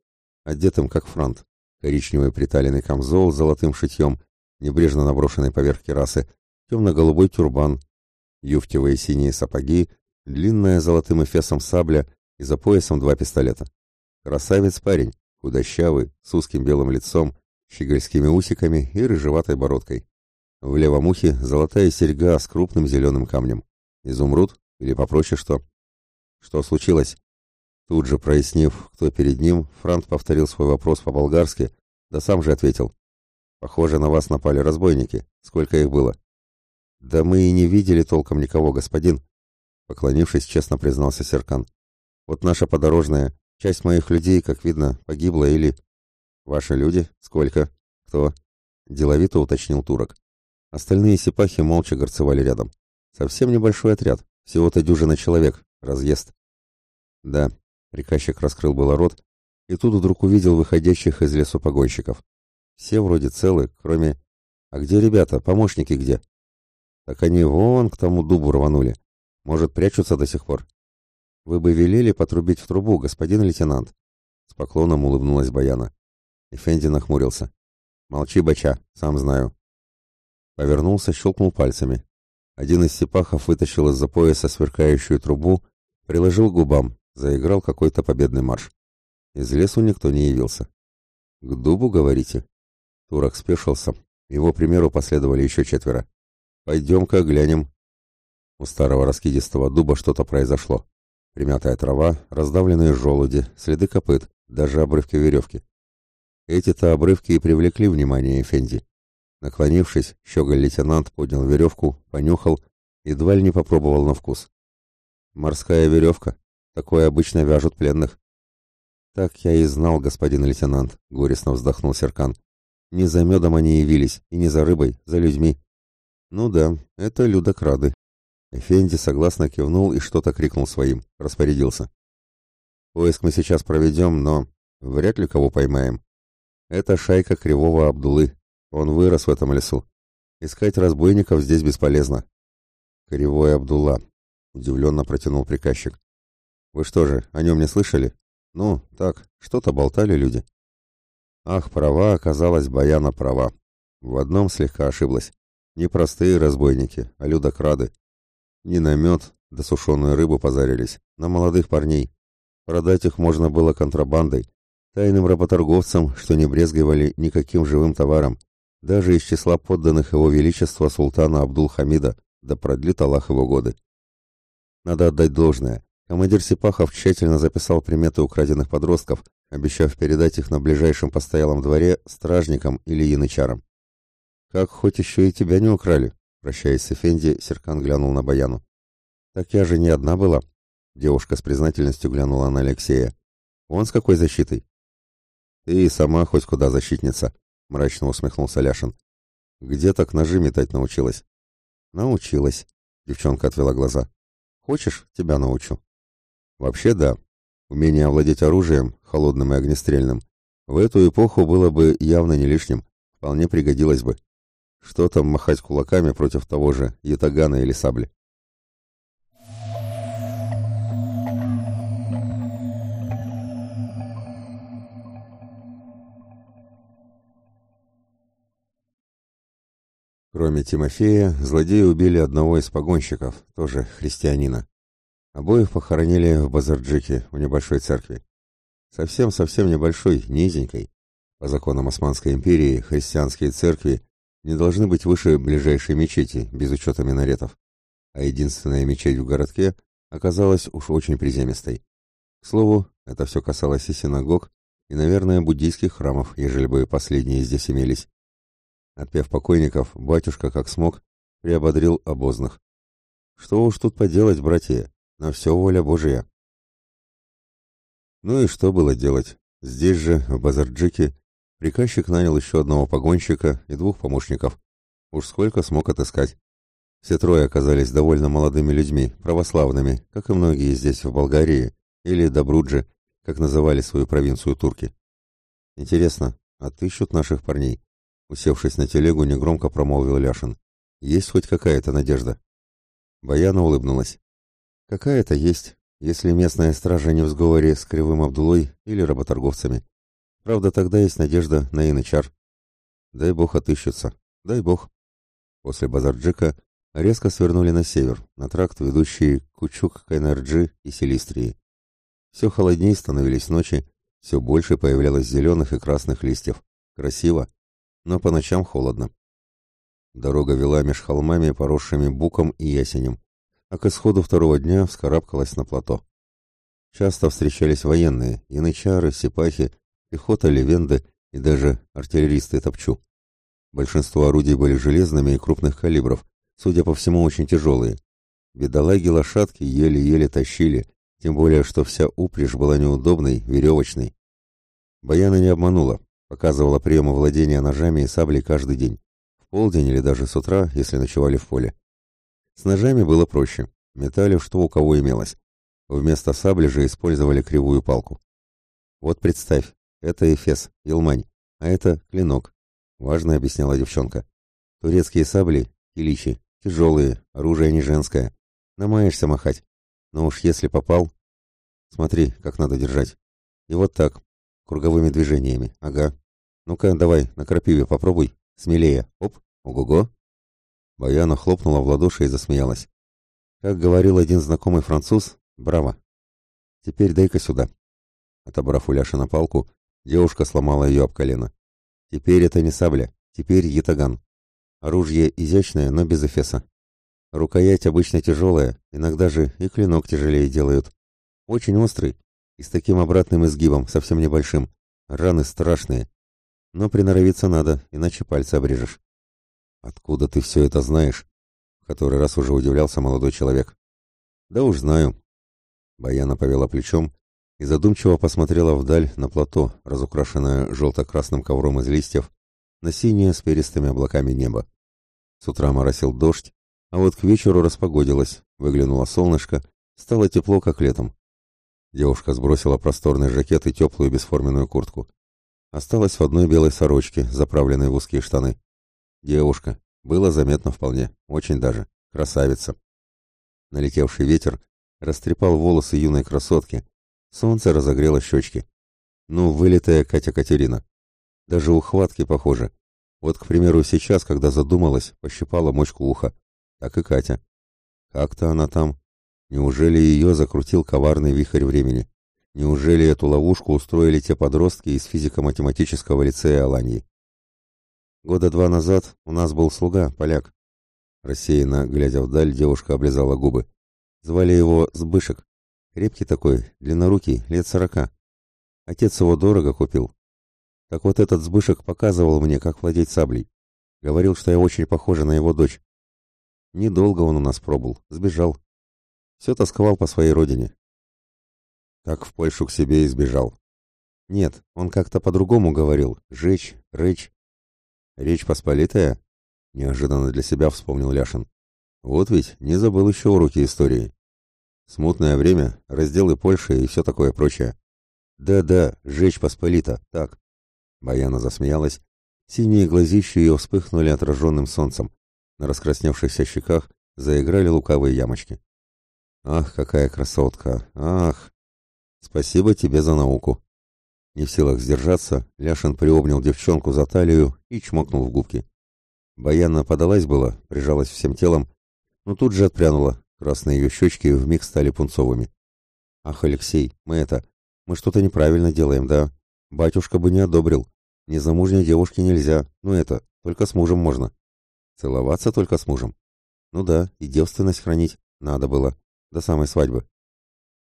одетым как франт, коричневый приталенный камзол с золотым шитьем, небрежно наброшенной поверх керасы, темно-голубой тюрбан, юфтевые синие сапоги, длинная золотым эфесом сабля и за поясом два пистолета. Красавец парень, худощавый, с узким белым лицом, щегольскими усиками и рыжеватой бородкой. В левом ухе золотая серьга с крупным зеленым камнем. Изумруд или попроще что? Что случилось? Тут же, прояснив, кто перед ним, Франт повторил свой вопрос по-болгарски, да сам же ответил. «Похоже, на вас напали разбойники. Сколько их было?» «Да мы и не видели толком никого, господин», — поклонившись, честно признался Серкан. «Вот наша подорожная, Часть моих людей, как видно, погибла или... Ваши люди? Сколько? Кто? Деловито уточнил турок. Остальные сипахи молча горцевали рядом. Совсем небольшой отряд, всего-то дюжина человек, разъезд. Да, приказчик раскрыл было рот, и тут вдруг увидел выходящих из лесу погонщиков. Все вроде целы, кроме... А где ребята, помощники где? Так они вон к тому дубу рванули. Может, прячутся до сих пор? Вы бы велели потрубить в трубу, господин лейтенант. С поклоном улыбнулась Баяна. Эфенди нахмурился. Молчи, бача, сам знаю. Повернулся, щелкнул пальцами. Один из сипахов вытащил из-за пояса сверкающую трубу, приложил к губам, заиграл какой-то победный марш. Из лесу никто не явился. «К дубу, говорите?» Турок спешился. Его примеру последовали еще четверо. «Пойдем-ка глянем». У старого раскидистого дуба что-то произошло. Примятая трава, раздавленные желуди, следы копыт, даже обрывки веревки. Эти-то обрывки и привлекли внимание Эфенди. Наклонившись, щеголь лейтенант поднял веревку, понюхал, едва ли не попробовал на вкус. «Морская веревка. Такое обычно вяжут пленных». «Так я и знал, господин лейтенант», — горестно вздохнул Серкан. «Не за медом они явились, и не за рыбой, за людьми». «Ну да, это людокрады», Эфенди согласно кивнул и что-то крикнул своим, распорядился. «Поиск мы сейчас проведем, но вряд ли кого поймаем. Это шайка Кривого Абдулы. Он вырос в этом лесу. Искать разбойников здесь бесполезно». «Кривой Абдулла», — удивленно протянул приказчик. «Вы что же, о нем не слышали? Ну, так, что-то болтали люди». Ах, права оказалась Баяна права. В одном слегка ошиблась. Не простые разбойники, а людокрады. Ни на мед, да сушеную рыбу позарились, на молодых парней. Продать их можно было контрабандой, тайным работорговцам, что не брезгивали никаким живым товаром, даже из числа подданных его величества султана Абдул-Хамида, да продлит Аллах его годы. Надо отдать должное. Командир Сипахов тщательно записал приметы украденных подростков, обещав передать их на ближайшем постоялом дворе стражникам или янычарам. «Как хоть еще и тебя не украли?» прощаясь с Эфенди, Серкан глянул на Баяну. «Так я же не одна была». Девушка с признательностью глянула на Алексея. «Он с какой защитой?» «Ты сама хоть куда защитница», — мрачно усмехнулся Ляшин. «Где так ножи метать научилась?» «Научилась», — девчонка отвела глаза. «Хочешь, тебя научу?» «Вообще да. Умение овладеть оружием, холодным и огнестрельным, в эту эпоху было бы явно не лишним, вполне пригодилось бы. Что там махать кулаками против того же ятагана или сабли? Кроме Тимофея, злодеи убили одного из погонщиков, тоже христианина. Обоих похоронили в Базарджике, в небольшой церкви. Совсем-совсем небольшой, низенькой. По законам Османской империи, христианские церкви не должны быть выше ближайшей мечети, без учета минаретов. А единственная мечеть в городке оказалась уж очень приземистой. К слову, это все касалось и синагог, и, наверное, буддийских храмов, ежели бы последние здесь имелись. Отпев покойников, батюшка, как смог, приободрил обозных. Что уж тут поделать, братья, на все воля Божия. Ну и что было делать? Здесь же, в Базарджике, Приказчик нанял еще одного погонщика и двух помощников. Уж сколько смог отыскать. Все трое оказались довольно молодыми людьми, православными, как и многие здесь, в Болгарии, или Добруджи, как называли свою провинцию турки. «Интересно, отыщут наших парней?» Усевшись на телегу, негромко промолвил Ляшин. «Есть хоть какая-то надежда?» Баяна улыбнулась. «Какая-то есть, если местная стража не в сговоре с Кривым Абдулой или работорговцами. Правда, тогда есть надежда на Янычар. Дай бог отыщется. Дай бог. После Базарджика резко свернули на север, на тракт, ведущий Кучук, Кайнарджи и Селистрии. Все холоднее становились ночи, все больше появлялось зеленых и красных листьев. Красиво, но по ночам холодно. Дорога вела меж холмами, поросшими буком и ясенем, а к исходу второго дня вскарабкалась на плато. Часто встречались военные, янычары, сипахи, пехота Левенды и даже артиллеристы Топчу. Большинство орудий были железными и крупных калибров, судя по всему, очень тяжелые. Бедолаги лошадки еле-еле тащили, тем более, что вся упряжь была неудобной, веревочной. Баяна не обманула, показывала приемы владения ножами и саблей каждый день, в полдень или даже с утра, если ночевали в поле. С ножами было проще, метали, что у кого имелось. Вместо сабли же использовали кривую палку. Вот представь, это Эфес, Елмань, а это клинок, важно объясняла девчонка. Турецкие сабли, киличи, тяжелые, оружие не женское. Намаешься махать. Но уж если попал... Смотри, как надо держать. И вот так, круговыми движениями, ага. Ну-ка, давай, на крапиве попробуй. Смелее, оп, ого-го. Баяна хлопнула в ладоши и засмеялась. Как говорил один знакомый француз, браво. Теперь дай-ка сюда. Отобрав у Ляшина палку, Девушка сломала ее об колено. Теперь это не сабля, теперь ятаган. Оружие изящное, но без эфеса. Рукоять обычно тяжелая, иногда же и клинок тяжелее делают. Очень острый и с таким обратным изгибом, совсем небольшим. Раны страшные. Но приноровиться надо, иначе пальцы обрежешь. «Откуда ты все это знаешь?» В который раз уже удивлялся молодой человек. «Да уж знаю». Баяна повела плечом и задумчиво посмотрела вдаль на плато, разукрашенное желто-красным ковром из листьев, на синее с перистыми облаками небо. С утра моросил дождь, а вот к вечеру распогодилось, выглянуло солнышко, стало тепло, как летом. Девушка сбросила просторный жакет и теплую бесформенную куртку. Осталась в одной белой сорочке, заправленной в узкие штаны. Девушка. Было заметно вполне. Очень даже. Красавица. Налетевший ветер растрепал волосы юной красотки, Солнце разогрело щечки. Ну, вылитая Катя Катерина. Даже ухватки похожи. Вот, к примеру, сейчас, когда задумалась, пощипала мочку уха. Так и Катя. Как-то она там. Неужели ее закрутил коварный вихрь времени? Неужели эту ловушку устроили те подростки из физико-математического лицея Аланьи? Года два назад у нас был слуга, поляк. Рассеянно, глядя вдаль, девушка облизала губы. Звали его Сбышек. Крепкий такой, длиннорукий, лет сорока. Отец его дорого купил. Так вот этот сбышек показывал мне, как владеть саблей. Говорил, что я очень похожа на его дочь. Недолго он у нас пробыл, сбежал. Все тосковал по своей родине. Как в Польшу к себе и сбежал. Нет, он как-то по-другому говорил. Жечь, речь. Речь посполитая? Неожиданно для себя вспомнил Ляшин. Вот ведь не забыл еще уроки истории. Смутное время, разделы Польши и все такое прочее. Да-да, жечь Посполита, так. Баяна засмеялась. Синие глазища ее вспыхнули отраженным солнцем. На раскрасневшихся щеках заиграли лукавые ямочки. Ах, какая красотка, ах! Спасибо тебе за науку. Не в силах сдержаться, Ляшин приобнял девчонку за талию и чмокнул в губки. Баяна подалась была, прижалась всем телом, но тут же отпрянула, раз на ее щечке вмиг стали пунцовыми. «Ах, Алексей, мы это... Мы что-то неправильно делаем, да? Батюшка бы не одобрил. Незамужней девушке нельзя. Ну это, только с мужем можно. Целоваться только с мужем. Ну да, и девственность хранить надо было. До самой свадьбы.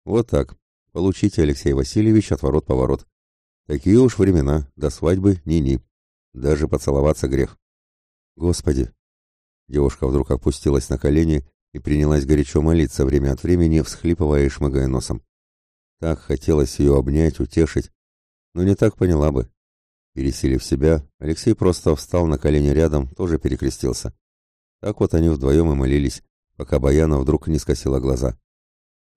Вот так. Получите, Алексей Васильевич, отворот-поворот. Такие уж времена. До свадьбы ни-ни. Даже поцеловаться грех. Господи!» Девушка вдруг опустилась на колени и принялась горячо молиться время от времени, всхлипывая и шмыгая носом. Так хотелось ее обнять, утешить, но не так поняла бы. Пересилив себя, Алексей просто встал на колени рядом, тоже перекрестился. Так вот они вдвоем и молились, пока Баяна вдруг не скосила глаза.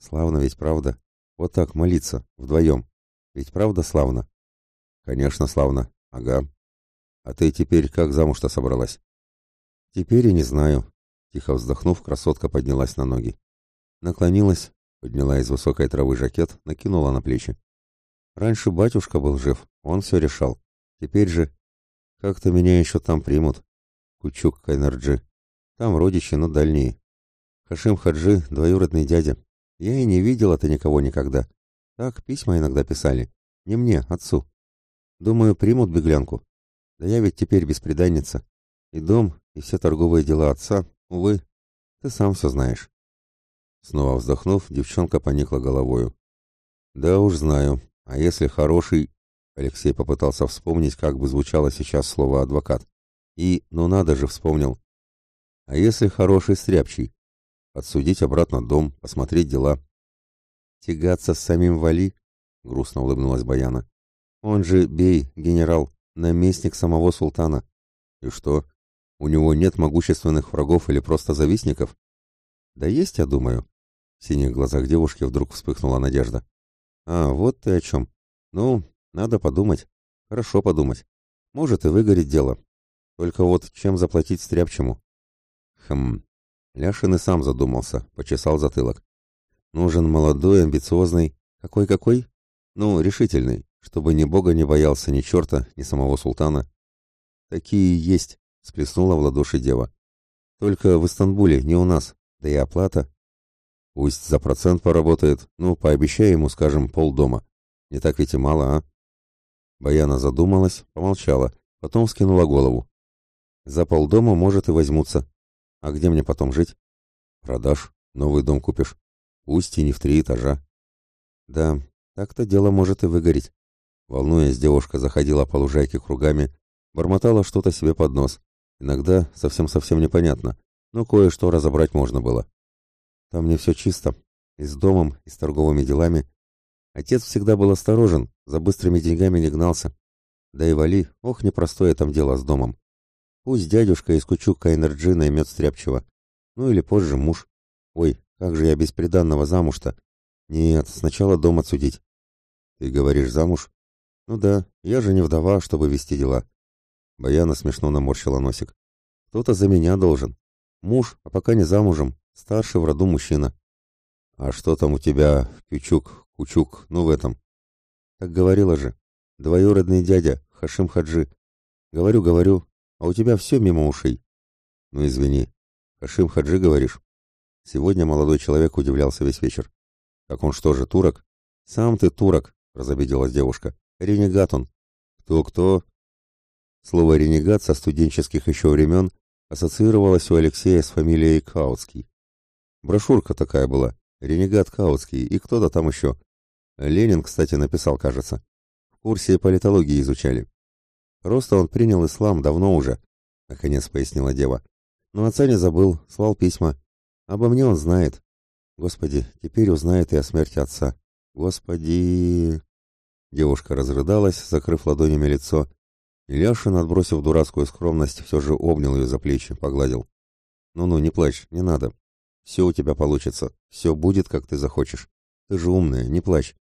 «Славно ведь, правда? Вот так молиться, вдвоем. Ведь правда славно?» «Конечно, славно. Ага. А ты теперь как замуж-то собралась?» «Теперь и не знаю. Тихо вздохнув, красотка поднялась на ноги. Наклонилась, подняла из высокой травы жакет, накинула на плечи. Раньше батюшка был жив, он все решал. Теперь же... Как-то меня еще там примут. Кучук Кайнарджи. Там родичи, но дальние. Хашим Хаджи, двоюродный дядя. Я и не видел это никого никогда. Так письма иногда писали. Не мне, отцу. Думаю, примут беглянку. Да я ведь теперь бесприданница. И дом, и все торговые дела отца Увы, ты сам все знаешь. Снова вздохнув, девчонка поникла головою. Да уж знаю. А если хороший... Алексей попытался вспомнить, как бы звучало сейчас слово «адвокат». И, ну надо же, вспомнил. А если хороший стряпчий? Отсудить обратно дом, посмотреть дела. Тягаться с самим Вали? Грустно улыбнулась Баяна. Он же, бей, генерал, наместник самого султана. И что? У него нет могущественных врагов или просто завистников? Да есть, я думаю. В синих глазах девушки вдруг вспыхнула надежда. А, вот ты о чем. Ну, надо подумать. Хорошо подумать. Может и выгорит дело. Только вот чем заплатить стряпчему? Хм. Ляшин и сам задумался, почесал затылок. Нужен молодой, амбициозный. Какой-какой? Ну, решительный, чтобы ни бога не боялся, ни черта, ни самого султана. Такие есть. Сплеснула в ладоши дева. «Только в Истамбуле, не у нас. Да и оплата». «Пусть за процент поработает. Ну, пообещай ему, скажем, полдома. Не так ведь и мало, а?» Баяна задумалась, помолчала, потом скинула голову. «За полдома, может, и возьмутся. А где мне потом жить?» «Продашь. Новый дом купишь. Пусть и не в три этажа». «Да, так-то дело может и выгореть». Волнуясь, девушка заходила по лужайке кругами, бормотала что-то себе под нос. Иногда совсем-совсем непонятно, но кое-что разобрать можно было. Там не все чисто. И с домом, и с торговыми делами. Отец всегда был осторожен, за быстрыми деньгами не гнался. Да и Вали, ох, непростое там дело с домом. Пусть дядюшка из Кучука Энерджи наймет стряпчего. Ну или позже муж. Ой, как же я без приданного замуж-то? Нет, сначала дом отсудить. Ты говоришь замуж? Ну да, я же не вдова, чтобы вести дела. Баяна смешно наморщила носик. «Кто-то за меня должен. Муж, а пока не замужем, старший в роду мужчина». «А что там у тебя, Кючук, Кучук, ну в этом?» «Так говорила же. Двоюродный дядя, Хашим Хаджи. Говорю, говорю, а у тебя все мимо ушей». «Ну извини, Хашим Хаджи, говоришь?» Сегодня молодой человек удивлялся весь вечер. «Так он что же, турок?» «Сам ты турок», — разобиделась девушка. «Ренегат он». «Кто-кто, Слово «ренегат» со студенческих еще времен ассоциировалось у Алексея с фамилией Каутский. Брошюрка такая была «Ренегат Каутский» и кто-то там еще. Ленин, кстати, написал, кажется. В курсе политологии изучали. Просто он принял ислам давно уже, наконец пояснила дева. Но отца не забыл, слал письма. Обо мне он знает. Господи, теперь узнает и о смерти отца. Господи... Девушка разрыдалась, закрыв ладонями лицо, Ильяшин, отбросив дурацкую скромность, все же обнял ее за плечи, погладил. «Ну-ну, не плачь, не надо. Все у тебя получится, все будет, как ты захочешь. Ты же умная, не плачь.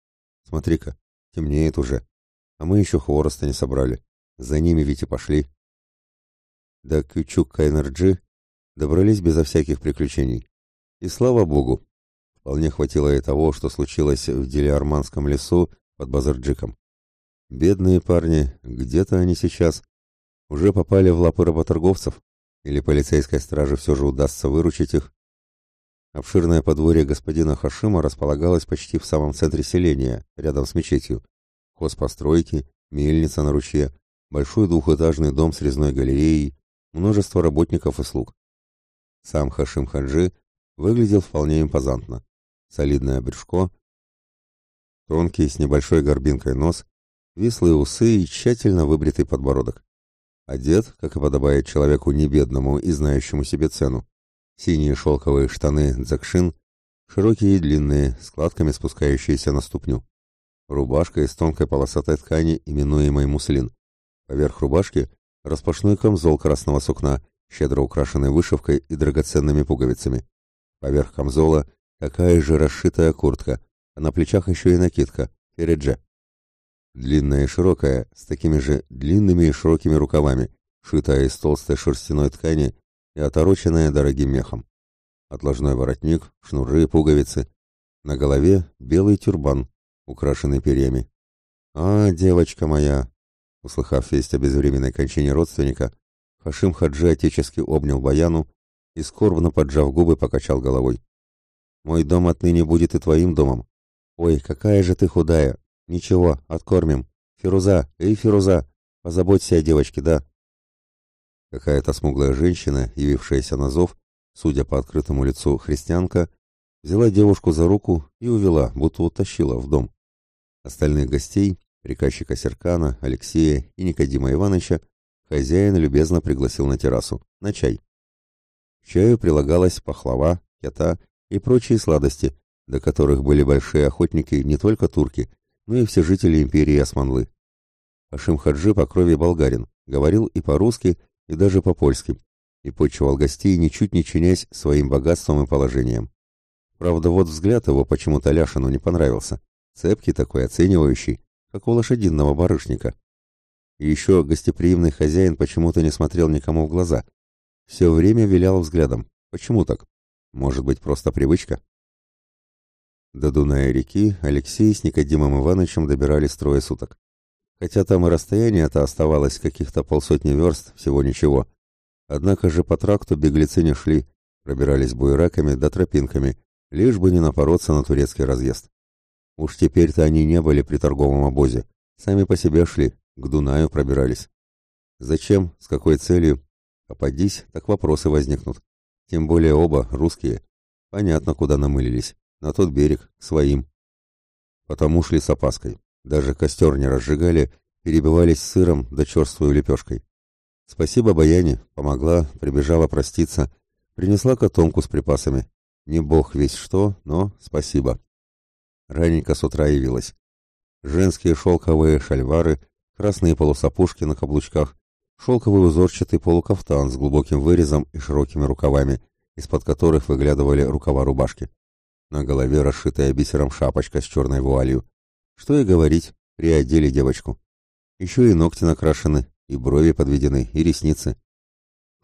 Смотри-ка, темнеет уже. А мы еще хвороста не собрали. За ними ведь и пошли». До Кючук-Кайнерджи добрались безо всяких приключений. И слава богу, вполне хватило и того, что случилось в Делиарманском лесу под Базарджиком. Бедные парни, где-то они сейчас. Уже попали в лапы работорговцев? Или полицейской страже все же удастся выручить их? Обширное подворье господина Хашима располагалось почти в самом центре селения, рядом с мечетью. Хозпостройки, мельница на ручье, большой двухэтажный дом с резной галереей, множество работников и слуг. Сам Хашим Хаджи выглядел вполне импозантно. Солидное брюшко, тонкий с небольшой горбинкой нос, вислые усы и тщательно выбритый подбородок. Одет, как и подобает человеку небедному и знающему себе цену. Синие шелковые штаны дзакшин, широкие и длинные, складками спускающиеся на ступню. Рубашка из тонкой полосатой ткани, именуемой муслин. Поверх рубашки распашной камзол красного сукна, щедро украшенный вышивкой и драгоценными пуговицами. Поверх камзола такая же расшитая куртка, а на плечах еще и накидка, передже длинная и широкая, с такими же длинными и широкими рукавами, шитая из толстой шерстяной ткани и отороченная дорогим мехом. Отложной воротник, шнуры, пуговицы. На голове белый тюрбан, украшенный перьями. «А, девочка моя!» Услыхав весть о безвременной кончине родственника, Хашим Хаджи отечески обнял Баяну и, скорбно поджав губы, покачал головой. «Мой дом отныне будет и твоим домом. Ой, какая же ты худая! Ничего, откормим. Фируза, эй, Фируза, позаботься о девочке, да? Какая-то смуглая женщина, явившаяся на зов, судя по открытому лицу христианка, взяла девушку за руку и увела, будто утащила в дом. Остальных гостей, приказчика Серкана, Алексея и Никодима Ивановича, хозяин любезно пригласил на террасу, на чай. К чаю прилагалась пахлава, кята и прочие сладости, до которых были большие охотники не только турки, ну и все жители империи Османлы. Ашим Хаджи по крови болгарин, говорил и по-русски, и даже по-польски, и почивал гостей, ничуть не чинясь своим богатством и положением. Правда, вот взгляд его почему-то Ляшину не понравился, цепкий такой, оценивающий, как у лошадиного барышника. И еще гостеприимный хозяин почему-то не смотрел никому в глаза. Все время вилял взглядом. Почему так? Может быть, просто привычка? До Дуная реки Алексей с Никодимом Ивановичем добирались трое суток. Хотя там и расстояние-то оставалось каких-то полсотни верст, всего ничего. Однако же по тракту беглецы не шли, пробирались буераками да тропинками, лишь бы не напороться на турецкий разъезд. Уж теперь-то они не были при торговом обозе, сами по себе шли, к Дунаю пробирались. Зачем, с какой целью? Попадись, так вопросы возникнут. Тем более оба русские. Понятно, куда намылились на тот берег, своим. Потому шли с опаской. Даже костер не разжигали, перебивались сыром да черствую лепешкой. Спасибо Баяне, помогла, прибежала проститься, принесла котомку с припасами. Не бог весь что, но спасибо. Раненько с утра явилась. Женские шелковые шальвары, красные полусапушки на каблучках, шелковый узорчатый полукафтан с глубоким вырезом и широкими рукавами, из-под которых выглядывали рукава рубашки. На голове расшитая бисером шапочка с черной вуалью. Что и говорить, приодели девочку. Еще и ногти накрашены, и брови подведены, и ресницы.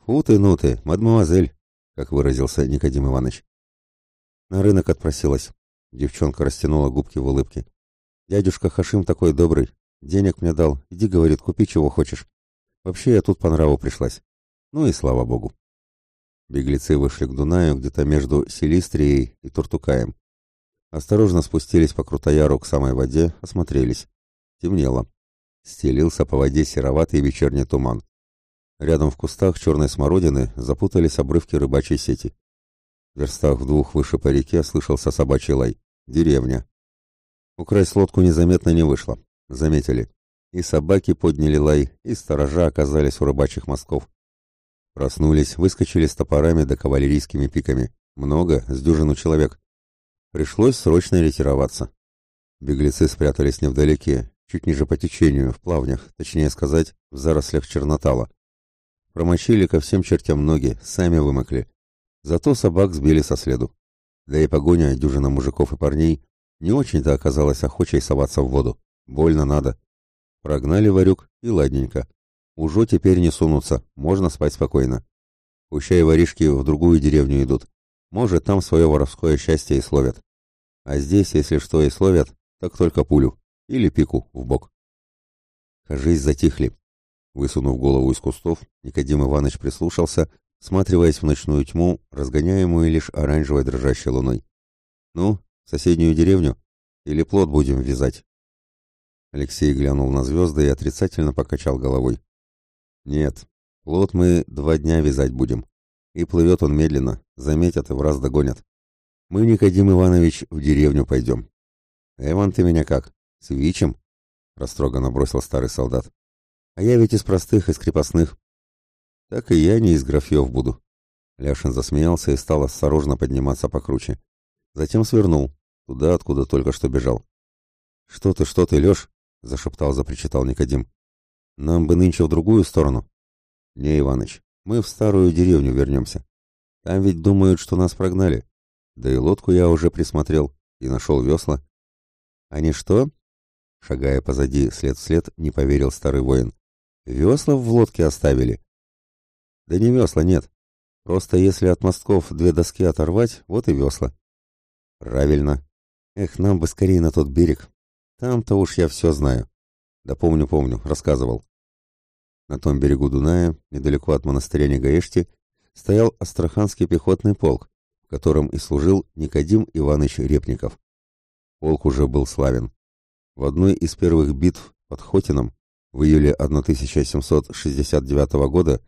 «Фу ты, ну ты, мадмуазель!» — как выразился Никодим Иванович. На рынок отпросилась. Девчонка растянула губки в улыбке. «Дядюшка Хашим такой добрый. Денег мне дал. Иди, — говорит, — купи, чего хочешь. Вообще я тут по нраву пришлась. Ну и слава богу. Беглецы вышли к Дунаю где-то между Селистрией и Туртукаем. Осторожно спустились по Крутояру к самой воде, осмотрелись. Темнело. Стелился по воде сероватый вечерний туман. Рядом в кустах черной смородины запутались обрывки рыбачьей сети. В верстах двух выше по реке слышался собачий лай. Деревня. Украсть лодку незаметно не вышло. Заметили. И собаки подняли лай, и сторожа оказались у рыбачьих мостков. Проснулись, выскочили с топорами да кавалерийскими пиками. Много, с дюжину человек. Пришлось срочно ретироваться. Беглецы спрятались невдалеке, чуть ниже по течению, в плавнях, точнее сказать, в зарослях чернотала. Промочили ко всем чертям ноги, сами вымокли. Зато собак сбили со следу. Да и погоня дюжина мужиков и парней не очень-то оказалась охочей соваться в воду. Больно надо. Прогнали варюк и ладненько. Уже теперь не сунутся, можно спать спокойно. Уща и воришки в другую деревню идут. Может, там свое воровское счастье и словят. А здесь, если что и словят, так только пулю. Или пику в бок. Кажись, затихли. Высунув голову из кустов, Никодим Иванович прислушался, сматриваясь в ночную тьму, разгоняемую лишь оранжевой дрожащей луной. «Ну, в соседнюю деревню? Или плод будем вязать?» Алексей глянул на звезды и отрицательно покачал головой. «Нет, плод мы два дня вязать будем. И плывет он медленно, заметят и в раз догонят. Мы, Никодим Иванович, в деревню пойдем». «Эван, ты меня как? С Вичем?» — растроганно бросил старый солдат. «А я ведь из простых, из крепостных». «Так и я не из графьев буду». Ляшин засмеялся и стал осторожно подниматься покруче. Затем свернул, туда, откуда только что бежал. «Что ты, что ты, Леш?» — зашептал, запричитал Никодим. Нам бы нынче в другую сторону. Не, Иваныч, мы в старую деревню вернемся. Там ведь думают, что нас прогнали. Да и лодку я уже присмотрел и нашел весла. Они что? Шагая позади след в след, не поверил старый воин. Весла в лодке оставили. Да не весла, нет. Просто если от мостков две доски оторвать, вот и весла. Правильно. Эх, нам бы скорее на тот берег. Там-то уж я все знаю. Да помню, помню, рассказывал. На том берегу Дуная, недалеко от монастыря Негаешти стоял Астраханский пехотный полк, в котором и служил Никодим Иванович Репников. Полк уже был славен. В одной из первых битв под Хотином в июле 1769 года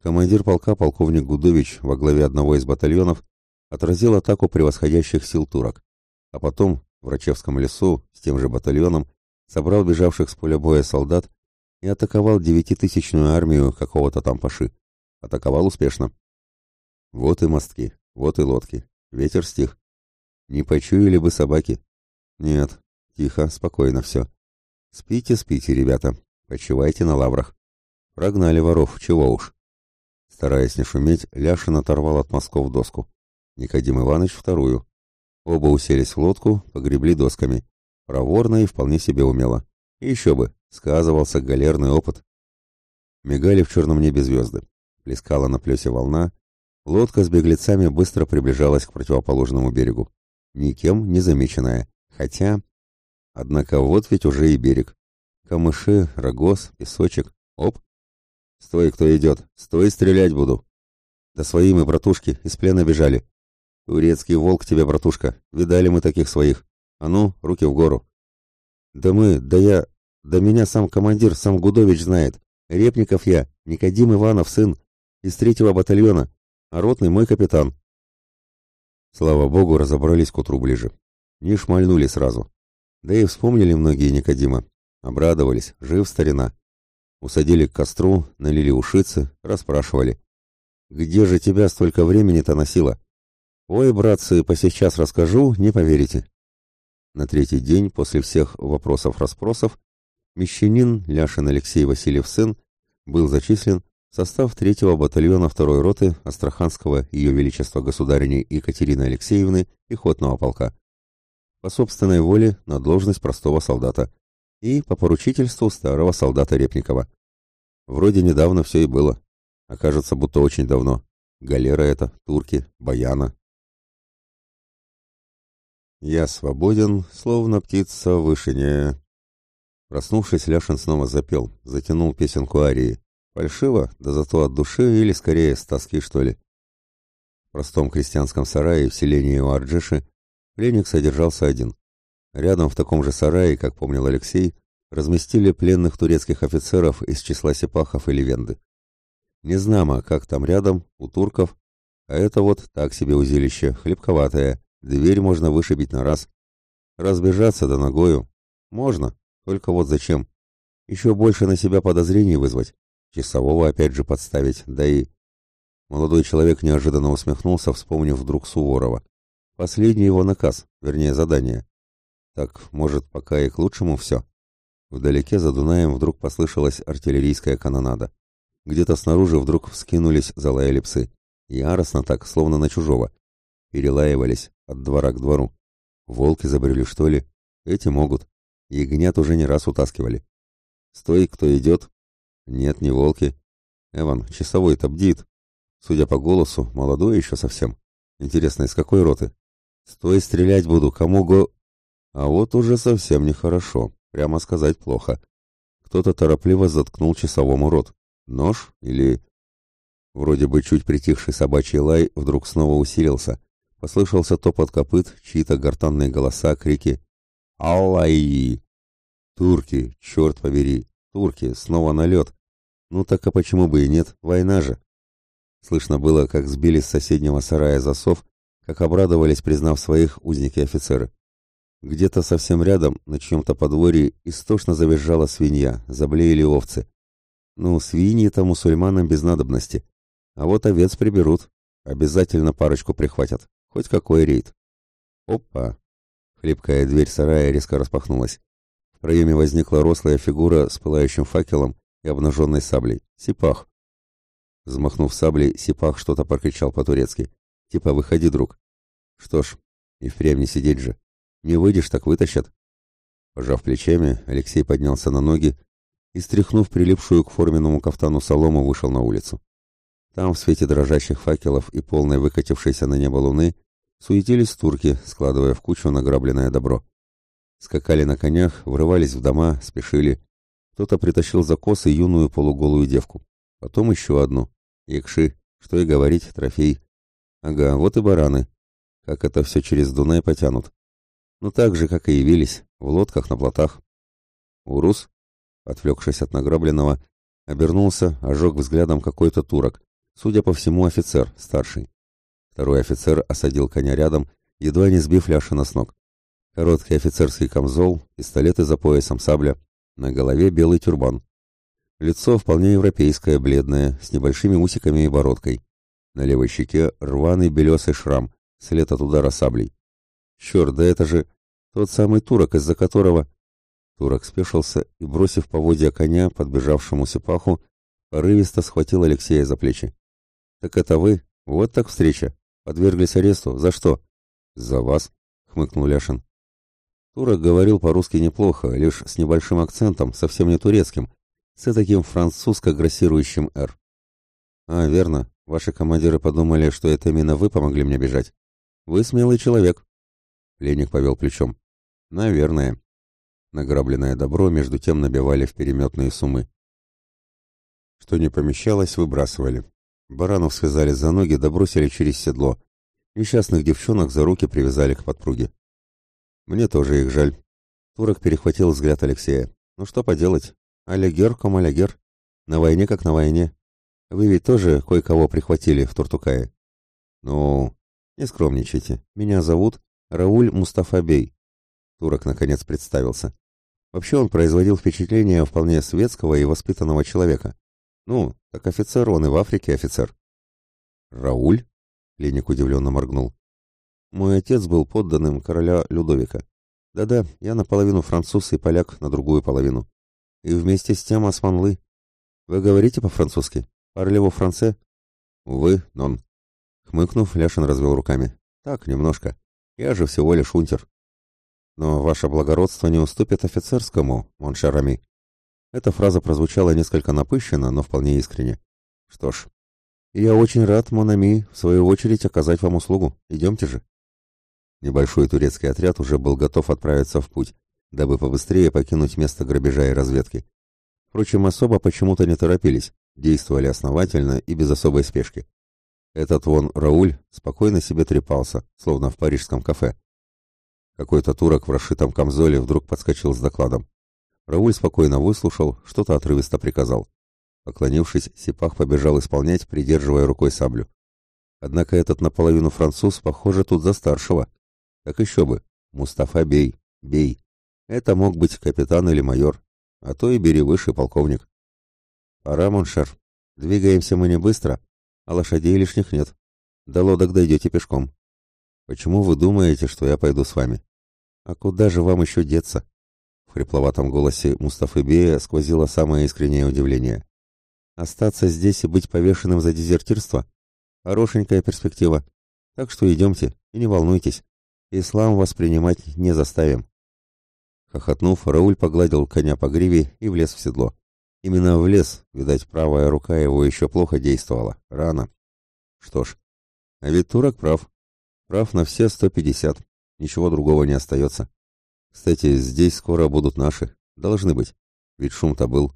командир полка полковник Гудович во главе одного из батальонов отразил атаку превосходящих сил турок, а потом в Рачевском лесу с тем же батальоном собрал бежавших с поля боя солдат и атаковал девятитысячную армию какого-то там паши. Атаковал успешно. Вот и мостки, вот и лодки. Ветер стих. Не почуяли бы собаки. Нет, тихо, спокойно все. Спите, спите, ребята. Почивайте на лаврах. Прогнали воров, чего уж. Стараясь не шуметь, Ляшин оторвал от мазков доску. Никодим Иванович вторую. Оба уселись в лодку, погребли досками. Проворно и вполне себе умело. И еще бы, сказывался галерный опыт. Мигали в черном небе звезды. Плескала на плесе волна. Лодка с беглецами быстро приближалась к противоположному берегу. Никем не замеченная. Хотя... Однако вот ведь уже и берег. Камыши, рогоз, песочек. Оп! Стой, кто идет. Стой, стрелять буду. Да свои мы, братушки, из плена бежали. Турецкий волк тебе, братушка. Видали мы таких своих. А ну, руки в гору. Да мы, да я, да меня сам командир сам Гудович знает. Репников я, Никодим Иванов сын, из третьего батальона, а ротный мой капитан. Слава богу, разобрались к утру ближе. Не шмальнули сразу. Да и вспомнили многие Никодима. Обрадовались, жив старина. Усадили к костру, налили ушицы, расспрашивали. «Где же тебя столько времени-то носило?» «Ой, братцы, посейчас расскажу, не поверите». На третий день после всех вопросов-расспросов мещанин Ляшин Алексей Васильев сын был зачислен в состав третьего батальона второй роты Астраханского Ее Величества Государини Екатерины Алексеевны пехотного полка по собственной воле на должность простого солдата и по поручительству старого солдата Репникова. Вроде недавно все и было. Окажется, а будто очень давно. Галера это, турки, баяна, я свободен, словно птица в вышине. Проснувшись, Ляшин снова запел, затянул песенку Арии. Фальшиво, да зато от души или скорее с тоски, что ли. В простом крестьянском сарае в селении у Арджиши пленник содержался один. Рядом в таком же сарае, как помнил Алексей, разместили пленных турецких офицеров из числа сепахов или венды. Незнамо, как там рядом, у турков, а это вот так себе узилище, хлебковатое, Дверь можно вышибить на раз. Разбежаться да ногою. Можно, только вот зачем? Еще больше на себя подозрений вызвать. Часового опять же подставить, да и... Молодой человек неожиданно усмехнулся, вспомнив вдруг Суворова. Последний его наказ, вернее задание. Так, может, пока и к лучшему все? Вдалеке за Дунаем вдруг послышалась артиллерийская канонада. Где-то снаружи вдруг вскинулись, залаяли псы. Яростно так, словно на чужого перелаивались от двора к двору. Волки забрели, что ли? Эти могут. Ягнят уже не раз утаскивали. Стой, кто идет. Нет, не волки. Эван, часовой-то бдит. Судя по голосу, молодой еще совсем. Интересно, из какой роты? Стой, стрелять буду, кому го... А вот уже совсем нехорошо, прямо сказать плохо. Кто-то торопливо заткнул часовому рот. Нож или... Вроде бы чуть притихший собачий лай вдруг снова усилился, Послышался топот копыт, чьи-то гортанные голоса, крики «Аллай!» «Турки! Черт побери! Турки! Снова налет!» «Ну так а почему бы и нет? Война же!» Слышно было, как сбили с соседнего сарая засов, как обрадовались, признав своих узники-офицеры. Где-то совсем рядом, на чьем-то подворье, истошно завизжала свинья, заблеяли овцы. Ну, свиньи-то мусульманам без надобности. А вот овец приберут, обязательно парочку прихватят хоть какой рейд. Опа! Хлипкая дверь сарая резко распахнулась. В проеме возникла рослая фигура с пылающим факелом и обнаженной саблей. Сипах. Взмахнув саблей, Сипах что-то прокричал по-турецки. Типа «Выходи, друг». Что ж, и впрямь не сидеть же. Не выйдешь, так вытащат. Пожав плечами, Алексей поднялся на ноги и, стряхнув прилипшую к форменному кафтану солому, вышел на улицу. Там, в свете дрожащих факелов и полной выкатившейся на небо луны, Суетились турки, складывая в кучу награбленное добро. Скакали на конях, врывались в дома, спешили. Кто-то притащил за косы юную полуголую девку. Потом еще одну. Якши, что и говорить, трофей. Ага, вот и бараны. Как это все через Дунай потянут. Ну так же, как и явились, в лодках на плотах. Урус, отвлекшись от награбленного, обернулся, ожег взглядом какой-то турок, судя по всему, офицер, старший. Второй офицер осадил коня рядом, едва не сбив Ляшина с ног. Короткий офицерский камзол, пистолеты за поясом сабля, на голове белый тюрбан. Лицо вполне европейское, бледное, с небольшими усиками и бородкой. На левой щеке рваный белесый шрам, след от удара саблей. Черт, да это же тот самый турок, из-за которого... Турок спешился и, бросив поводья коня подбежавшему Сипаху, порывисто схватил Алексея за плечи. «Так это вы? Вот так встреча!» подверглись аресту. За что? За вас, хмыкнул Ляшин. Турок говорил по-русски неплохо, лишь с небольшим акцентом, совсем не турецким, с таким французско-грассирующим «р». «А, верно. Ваши командиры подумали, что это именно вы помогли мне бежать. Вы смелый человек». Леник повел плечом. «Наверное». Награбленное добро между тем набивали в переметные суммы. Что не помещалось, выбрасывали. Баранов взяли за ноги, добросили через седло. Несчастных девчонок за руки привязали к подпруге. Мне тоже их жаль. Турок перехватил взгляд Алексея. Ну что поделать? Алягер, ком алягер. На войне как на войне. Вы ведь тоже кое-кого прихватили в Туртукае. Ну, не скромничайте. Меня зовут Рауль Мустафабей. Турок наконец представился. Вообще он производил впечатление вполне светского и воспитанного человека. «Ну, так офицер он и в Африке офицер». «Рауль?» — Леник удивленно моргнул. «Мой отец был подданным короля Людовика. Да-да, я наполовину француз и поляк на другую половину. И вместе с тем османлы. Вы говорите по-французски? Орлево франце?» «Увы, нон». Хмыкнув, Ляшин развел руками. «Так, немножко. Я же всего лишь унтер». «Но ваше благородство не уступит офицерскому, моншарами», эта фраза прозвучала несколько напыщенно, но вполне искренне. Что ж, я очень рад, Монами, в свою очередь оказать вам услугу. Идемте же. Небольшой турецкий отряд уже был готов отправиться в путь, дабы побыстрее покинуть место грабежа и разведки. Впрочем, особо почему-то не торопились, действовали основательно и без особой спешки. Этот вон Рауль спокойно себе трепался, словно в парижском кафе. Какой-то турок в расшитом камзоле вдруг подскочил с докладом. Рауль спокойно выслушал, что-то отрывисто приказал. Поклонившись, Сипах побежал исполнять, придерживая рукой саблю. Однако этот наполовину француз, похоже, тут за старшего. как еще бы. Мустафа бей, бей. Это мог быть капитан или майор, а то и бери выше полковник. Пора, mon cher. Двигаемся мы не быстро, а лошадей лишних нет. До лодок дойдете пешком. Почему вы думаете, что я пойду с вами? А куда же вам еще деться? В хрипловатом голосе Мустафы Бея сквозило самое искреннее удивление. «А «Остаться здесь и быть повешенным за дезертирство? Хорошенькая перспектива. Так что идемте и не волнуйтесь. Ислам воспринимать не заставим». Хохотнув, Рауль погладил коня по гриве и влез в седло. Именно влез, видать, правая рука его еще плохо действовала. Рано. Что ж, а ведь турок прав. Прав на все 150. Ничего другого не остается. Кстати, здесь скоро будут наши. Должны быть. Ведь шум-то был.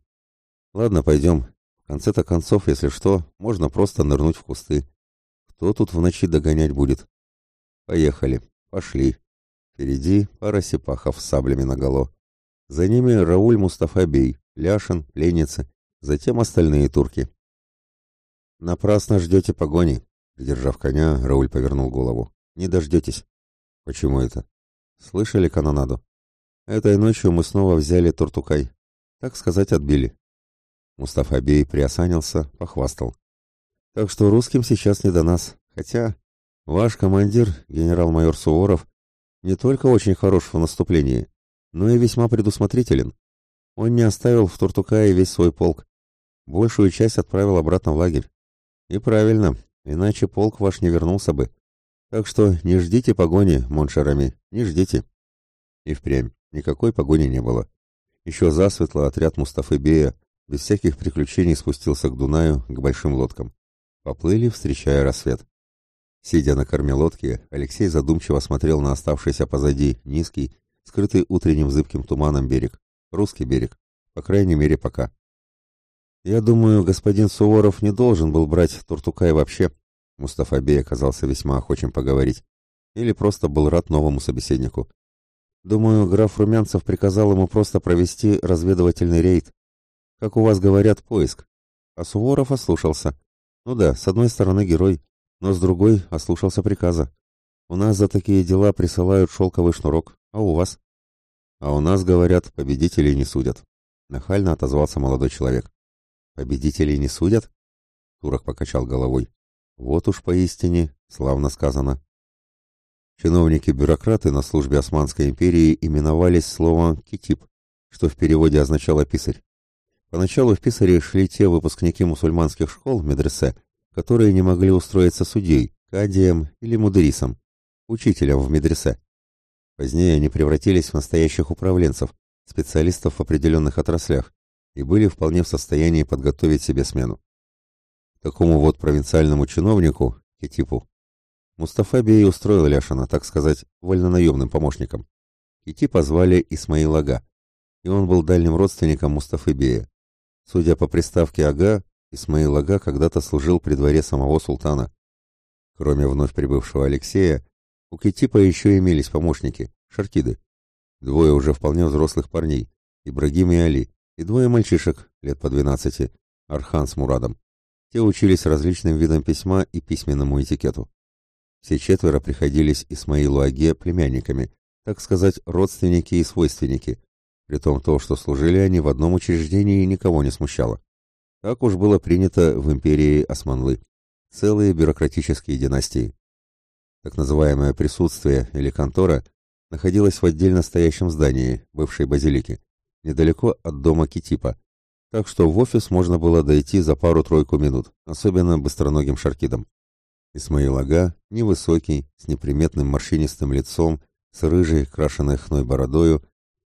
Ладно, пойдем. В конце-то концов, если что, можно просто нырнуть в кусты. Кто тут в ночи догонять будет? Поехали. Пошли. Впереди пара сипахов с саблями наголо. За ними Рауль Мустафабей, Ляшин, Леницы, затем остальные турки. «Напрасно ждете погони», — придержав коня, Рауль повернул голову. «Не дождетесь». «Почему это?» Слышали канонаду? Этой ночью мы снова взяли Туртукай. Так сказать, отбили. Мустафа Бей приосанился, похвастал. Так что русским сейчас не до нас. Хотя ваш командир, генерал-майор Суворов, не только очень хорош в наступлении, но и весьма предусмотрителен. Он не оставил в Туртукае весь свой полк. Большую часть отправил обратно в лагерь. И правильно, иначе полк ваш не вернулся бы. Так что не ждите погони, Моншарами, не ждите. И впрямь никакой погони не было. Еще засветло отряд Мустафы Бея без всяких приключений спустился к Дунаю, к большим лодкам. Поплыли, встречая рассвет. Сидя на корме лодки, Алексей задумчиво смотрел на оставшийся позади низкий, скрытый утренним зыбким туманом берег. Русский берег. По крайней мере, пока. «Я думаю, господин Суворов не должен был брать Туртукай вообще», Мустафа Бей оказался весьма охочен поговорить. Или просто был рад новому собеседнику. Думаю, граф Румянцев приказал ему просто провести разведывательный рейд. Как у вас говорят, поиск. А Суворов ослушался. Ну да, с одной стороны герой, но с другой ослушался приказа. У нас за такие дела присылают шелковый шнурок, а у вас? А у нас, говорят, победителей не судят. Нахально отозвался молодой человек. Победителей не судят? Турок покачал головой. Вот уж поистине славно сказано. Чиновники-бюрократы на службе Османской империи именовались словом «китип», что в переводе означало «писарь». Поначалу в писаре шли те выпускники мусульманских школ, медресе, которые не могли устроиться судей, кадием или мудрисом, учителем в медресе. Позднее они превратились в настоящих управленцев, специалистов в определенных отраслях, и были вполне в состоянии подготовить себе смену такому вот провинциальному чиновнику, Китипу, Мустафа Бей устроил Ляшина, так сказать, вольнонаемным помощником. Китипа звали Исмаил Ага, и он был дальним родственником Мустафы Бея. Судя по приставке Ага, Исмаил Ага когда-то служил при дворе самого султана. Кроме вновь прибывшего Алексея, у Китипа еще имелись помощники, Шаркиды, Двое уже вполне взрослых парней, Ибрагим и Али, и двое мальчишек, лет по двенадцати, Архан с Мурадом. Те учились различным видам письма и письменному этикету. Все четверо приходились Исмаилу Аге племянниками, так сказать, родственники и свойственники, при том то, что служили они в одном учреждении, никого не смущало. Так уж было принято в империи Османлы. Целые бюрократические династии. Так называемое присутствие или контора находилось в отдельно стоящем здании, бывшей базилике, недалеко от дома Китипа, так что в офис можно было дойти за пару-тройку минут, особенно быстроногим шаркидом. Исмаил Ага, невысокий, с неприметным морщинистым лицом, с рыжей, крашенной хной бородою,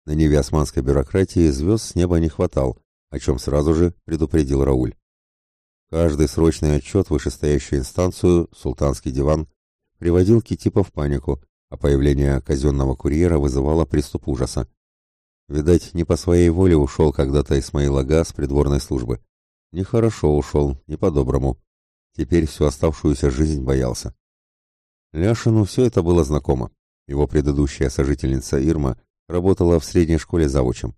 на ниве османской бюрократии звезд с неба не хватал, о чем сразу же предупредил Рауль. Каждый срочный отчет вышестоящую инстанцию, султанский диван, приводил Китипа в панику, а появление казенного курьера вызывало приступ ужаса. Видать, не по своей воле ушел когда-то Исмаил Ага с придворной службы. Нехорошо ушел, не по-доброму. Теперь всю оставшуюся жизнь боялся. Ляшину все это было знакомо. Его предыдущая сожительница Ирма работала в средней школе завучем.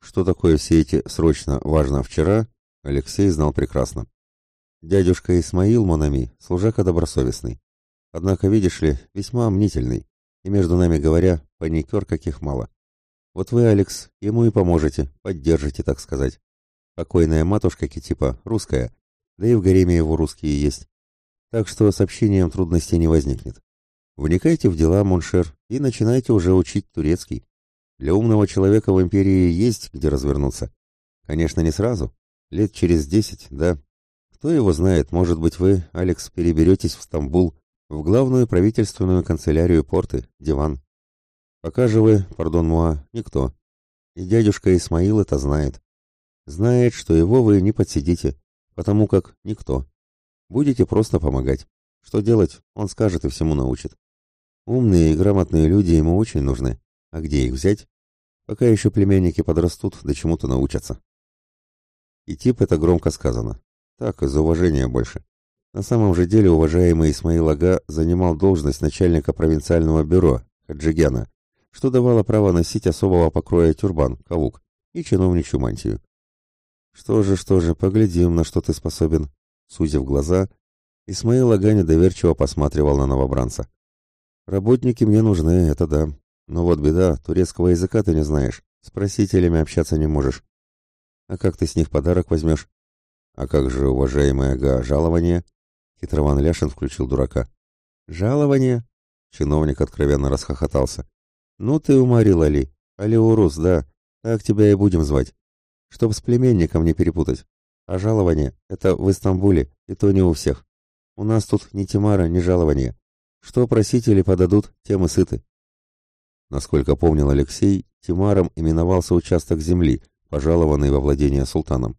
Что такое все эти «срочно, важно, вчера» Алексей знал прекрасно. Дядюшка Исмаил Монами – служака добросовестный. Однако, видишь ли, весьма мнительный. И, между нами говоря, паникер каких мало. Вот вы, Алекс, ему и поможете, поддержите, так сказать. Покойная матушка Китипа, русская, да и в гареме его русские есть. Так что с общением трудностей не возникнет. Вникайте в дела, mon cher, и начинайте уже учить турецкий. Для умного человека в империи есть где развернуться. Конечно, не сразу. Лет через десять, да. Кто его знает, может быть, вы, Алекс, переберетесь в Стамбул, в главную правительственную канцелярию Порты, диван. Показывай, pardon, moi, никто. И дядюшка Исмаил это знает. Знает, что его вы не подсидите, потому как никто. Будете просто помогать. Что делать, он скажет и всему научит. Умные и грамотные люди ему очень нужны. А где их взять? Пока еще племянники подрастут, да чему-то научатся. И тип это громко сказано. Так, из уважения больше. На самом же деле уважаемый Исмаил Ага занимал должность начальника провинциального бюро Хаджигяна, что давало право носить особого покроя тюрбан, кавук, и чиновничью мантию. «Что же, что же, поглядим, на что ты способен», — сузив глаза, Исмаил Агани доверчиво посматривал на новобранца. «Работники мне нужны, это да. Но вот беда, турецкого языка ты не знаешь, с просителями общаться не можешь. А как ты с них подарок возьмешь?» «А как же, уважаемая Га, жалование?» Хитрован Ляшин включил дурака. «Жалование?» Чиновник откровенно расхохотался. «Ну ты уморил, Али. Али урус, да. Так тебя и будем звать. Чтоб с племенником не перепутать. А жалование — это в Истамбуле, и то не у всех. У нас тут ни тимара, ни жалования. Что просить или подадут, тем и сыты». Насколько помнил Алексей, тимаром именовался участок земли, пожалованный во владение султаном.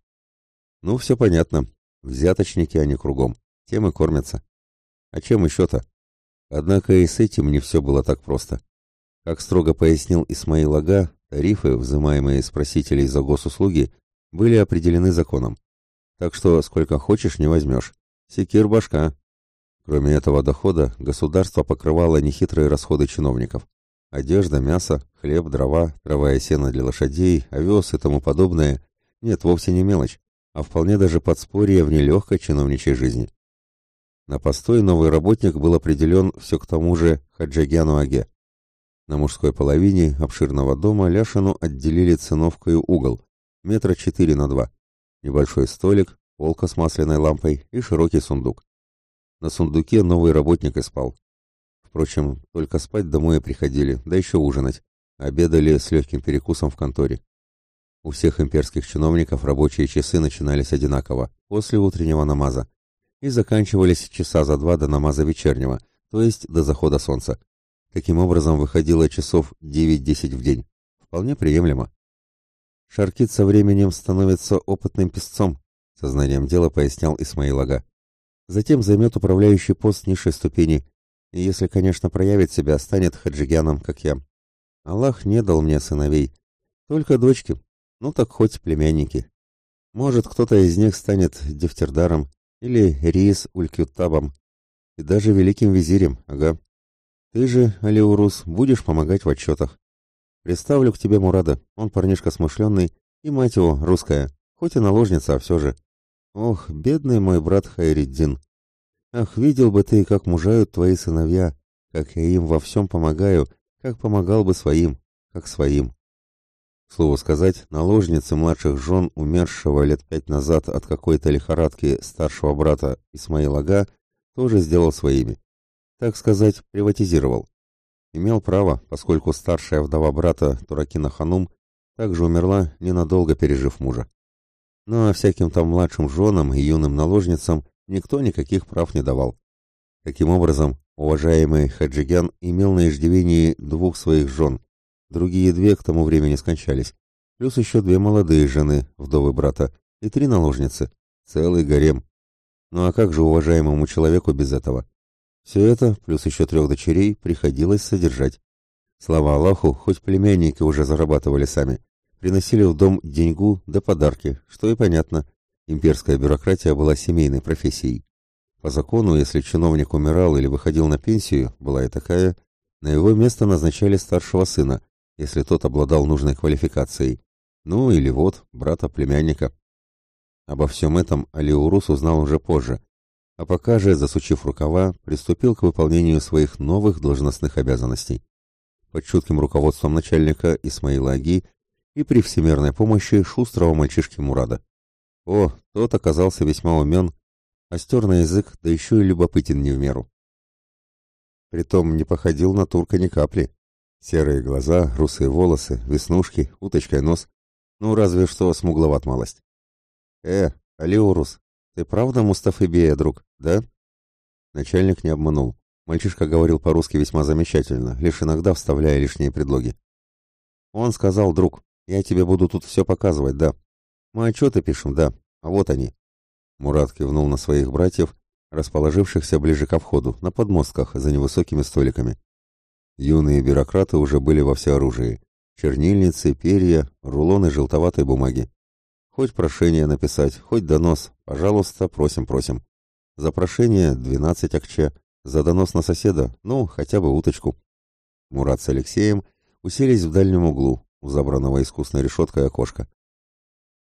«Ну, все понятно. Взяточники а они кругом. Тем и кормятся. А чем еще-то?» Однако и с этим не все было так просто. Как строго пояснил Исмаил Ага, тарифы, взимаемые с просителей за госуслуги, были определены законом. Так что сколько хочешь, не возьмешь. Секир башка. Кроме этого дохода, государство покрывало нехитрые расходы чиновников. Одежда, мясо, хлеб, дрова, трава и сено для лошадей, овес и тому подобное. Нет, вовсе не мелочь, а вполне даже подспорье в нелегкой чиновничьей жизни. На постой новый работник был определен все к тому же Хаджагяну Аге. На мужской половине обширного дома Ляшину отделили циновкой угол, метра четыре на два, небольшой столик, полка с масляной лампой и широкий сундук. На сундуке новый работник и спал. Впрочем, только спать домой и приходили, да еще ужинать. Обедали с легким перекусом в конторе. У всех имперских чиновников рабочие часы начинались одинаково, после утреннего намаза, и заканчивались часа за два до намаза вечернего, то есть до захода солнца. Таким образом, выходило часов 9-10 в день. Вполне приемлемо. Шаркит со временем становится опытным песцом, сознанием дела пояснял Исмаил Ага. Затем займет управляющий пост низшей ступени, и если, конечно, проявит себя, станет хаджигяном, как я. Аллах не дал мне сыновей, только дочки, ну так хоть племянники. Может, кто-то из них станет дифтердаром или рис улькютабом и даже великим визирем, ага. Ты же, Алеурус, будешь помогать в отчетах. Представлю к тебе Мурада, он парнишка смышленный, и мать его, русская, хоть и наложница, а все же. Ох, бедный мой брат Хайриддин. Ах, видел бы ты, как мужают твои сыновья, как я им во всем помогаю, как помогал бы своим, как своим. Слово сказать, наложницы младших жен, умершего лет пять назад от какой-то лихорадки старшего брата Исмаилага, тоже сделал своими так сказать, приватизировал. Имел право, поскольку старшая вдова брата Туракина Ханум также умерла, ненадолго пережив мужа. Ну а всяким там младшим женам и юным наложницам никто никаких прав не давал. Таким образом, уважаемый Хаджигян имел на иждивении двух своих жен, другие две к тому времени скончались, плюс еще две молодые жены, вдовы брата, и три наложницы, целый гарем. Ну а как же уважаемому человеку без этого? Все это, плюс еще трех дочерей, приходилось содержать. Слава Аллаху, хоть племянники уже зарабатывали сами. Приносили в дом деньгу да подарки, что и понятно. Имперская бюрократия была семейной профессией. По закону, если чиновник умирал или выходил на пенсию, была и такая, на его место назначали старшего сына, если тот обладал нужной квалификацией. Ну или вот, брата-племянника. Обо всем этом Алиурус узнал уже позже, а пока же, засучив рукава, приступил к выполнению своих новых должностных обязанностей. Под чутким руководством начальника Исмаила Аги и при всемирной помощи шустрого мальчишки Мурада. О, тот оказался весьма умен, остер на язык, да еще и любопытен не в меру. Притом не походил на турка ни капли. Серые глаза, русые волосы, веснушки, уточкой нос. Ну, разве что смугловат малость. «Э, Алиорус, ты правда Мустафы Бея, друг, да? Начальник не обманул. Мальчишка говорил по-русски весьма замечательно, лишь иногда вставляя лишние предлоги. Он сказал, друг, я тебе буду тут все показывать, да. Мы отчеты пишем, да. А вот они. Мурат кивнул на своих братьев, расположившихся ближе ко входу, на подмостках, за невысокими столиками. Юные бюрократы уже были во всеоружии. Чернильницы, перья, рулоны желтоватой бумаги. Хоть прошение написать, хоть донос, пожалуйста, просим, просим. За прошение 12 акче, за донос на соседа, ну, хотя бы уточку. Мурат с Алексеем уселись в дальнем углу, у забранного искусной решеткой окошка.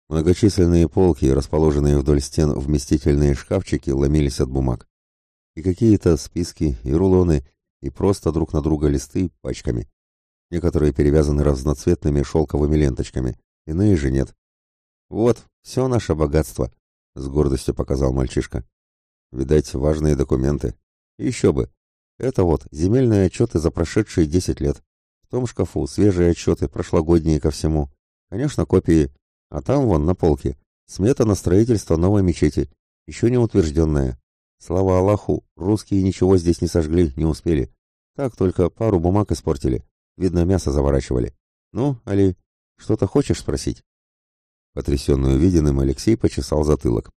Многочисленные полки, расположенные вдоль стен вместительные шкафчики, ломились от бумаг. И какие-то списки, и рулоны, и просто друг на друга листы пачками. Некоторые перевязаны разноцветными шелковыми ленточками, иные же нет. «Вот, все наше богатство», — с гордостью показал мальчишка. «Видать, важные документы. Еще бы. Это вот земельные отчеты за прошедшие десять лет. В том шкафу свежие отчеты, прошлогодние ко всему. Конечно, копии. А там, вон, на полке, смета на строительство новой мечети, еще не утвержденная. Слава Аллаху, русские ничего здесь не сожгли, не успели. Так только пару бумаг испортили. Видно, мясо заворачивали. Ну, Али, что-то хочешь спросить?» Потрясенный увиденным, Алексей почесал затылок.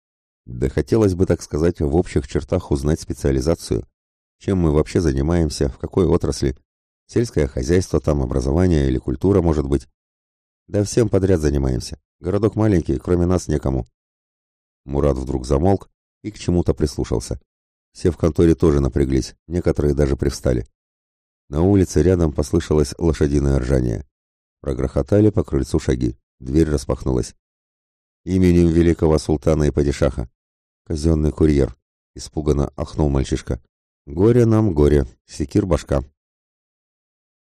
Да хотелось бы, так сказать, в общих чертах узнать специализацию. Чем мы вообще занимаемся, в какой отрасли? Сельское хозяйство, там образование или культура, может быть? Да всем подряд занимаемся. Городок маленький, кроме нас некому. Мурат вдруг замолк и к чему-то прислушался. Все в конторе тоже напряглись, некоторые даже привстали. На улице рядом послышалось лошадиное ржание. Прогрохотали по крыльцу шаги. Дверь распахнулась именем великого султана и падишаха. Казенный курьер. Испуганно ахнул мальчишка. Горе нам, горе. Секир башка.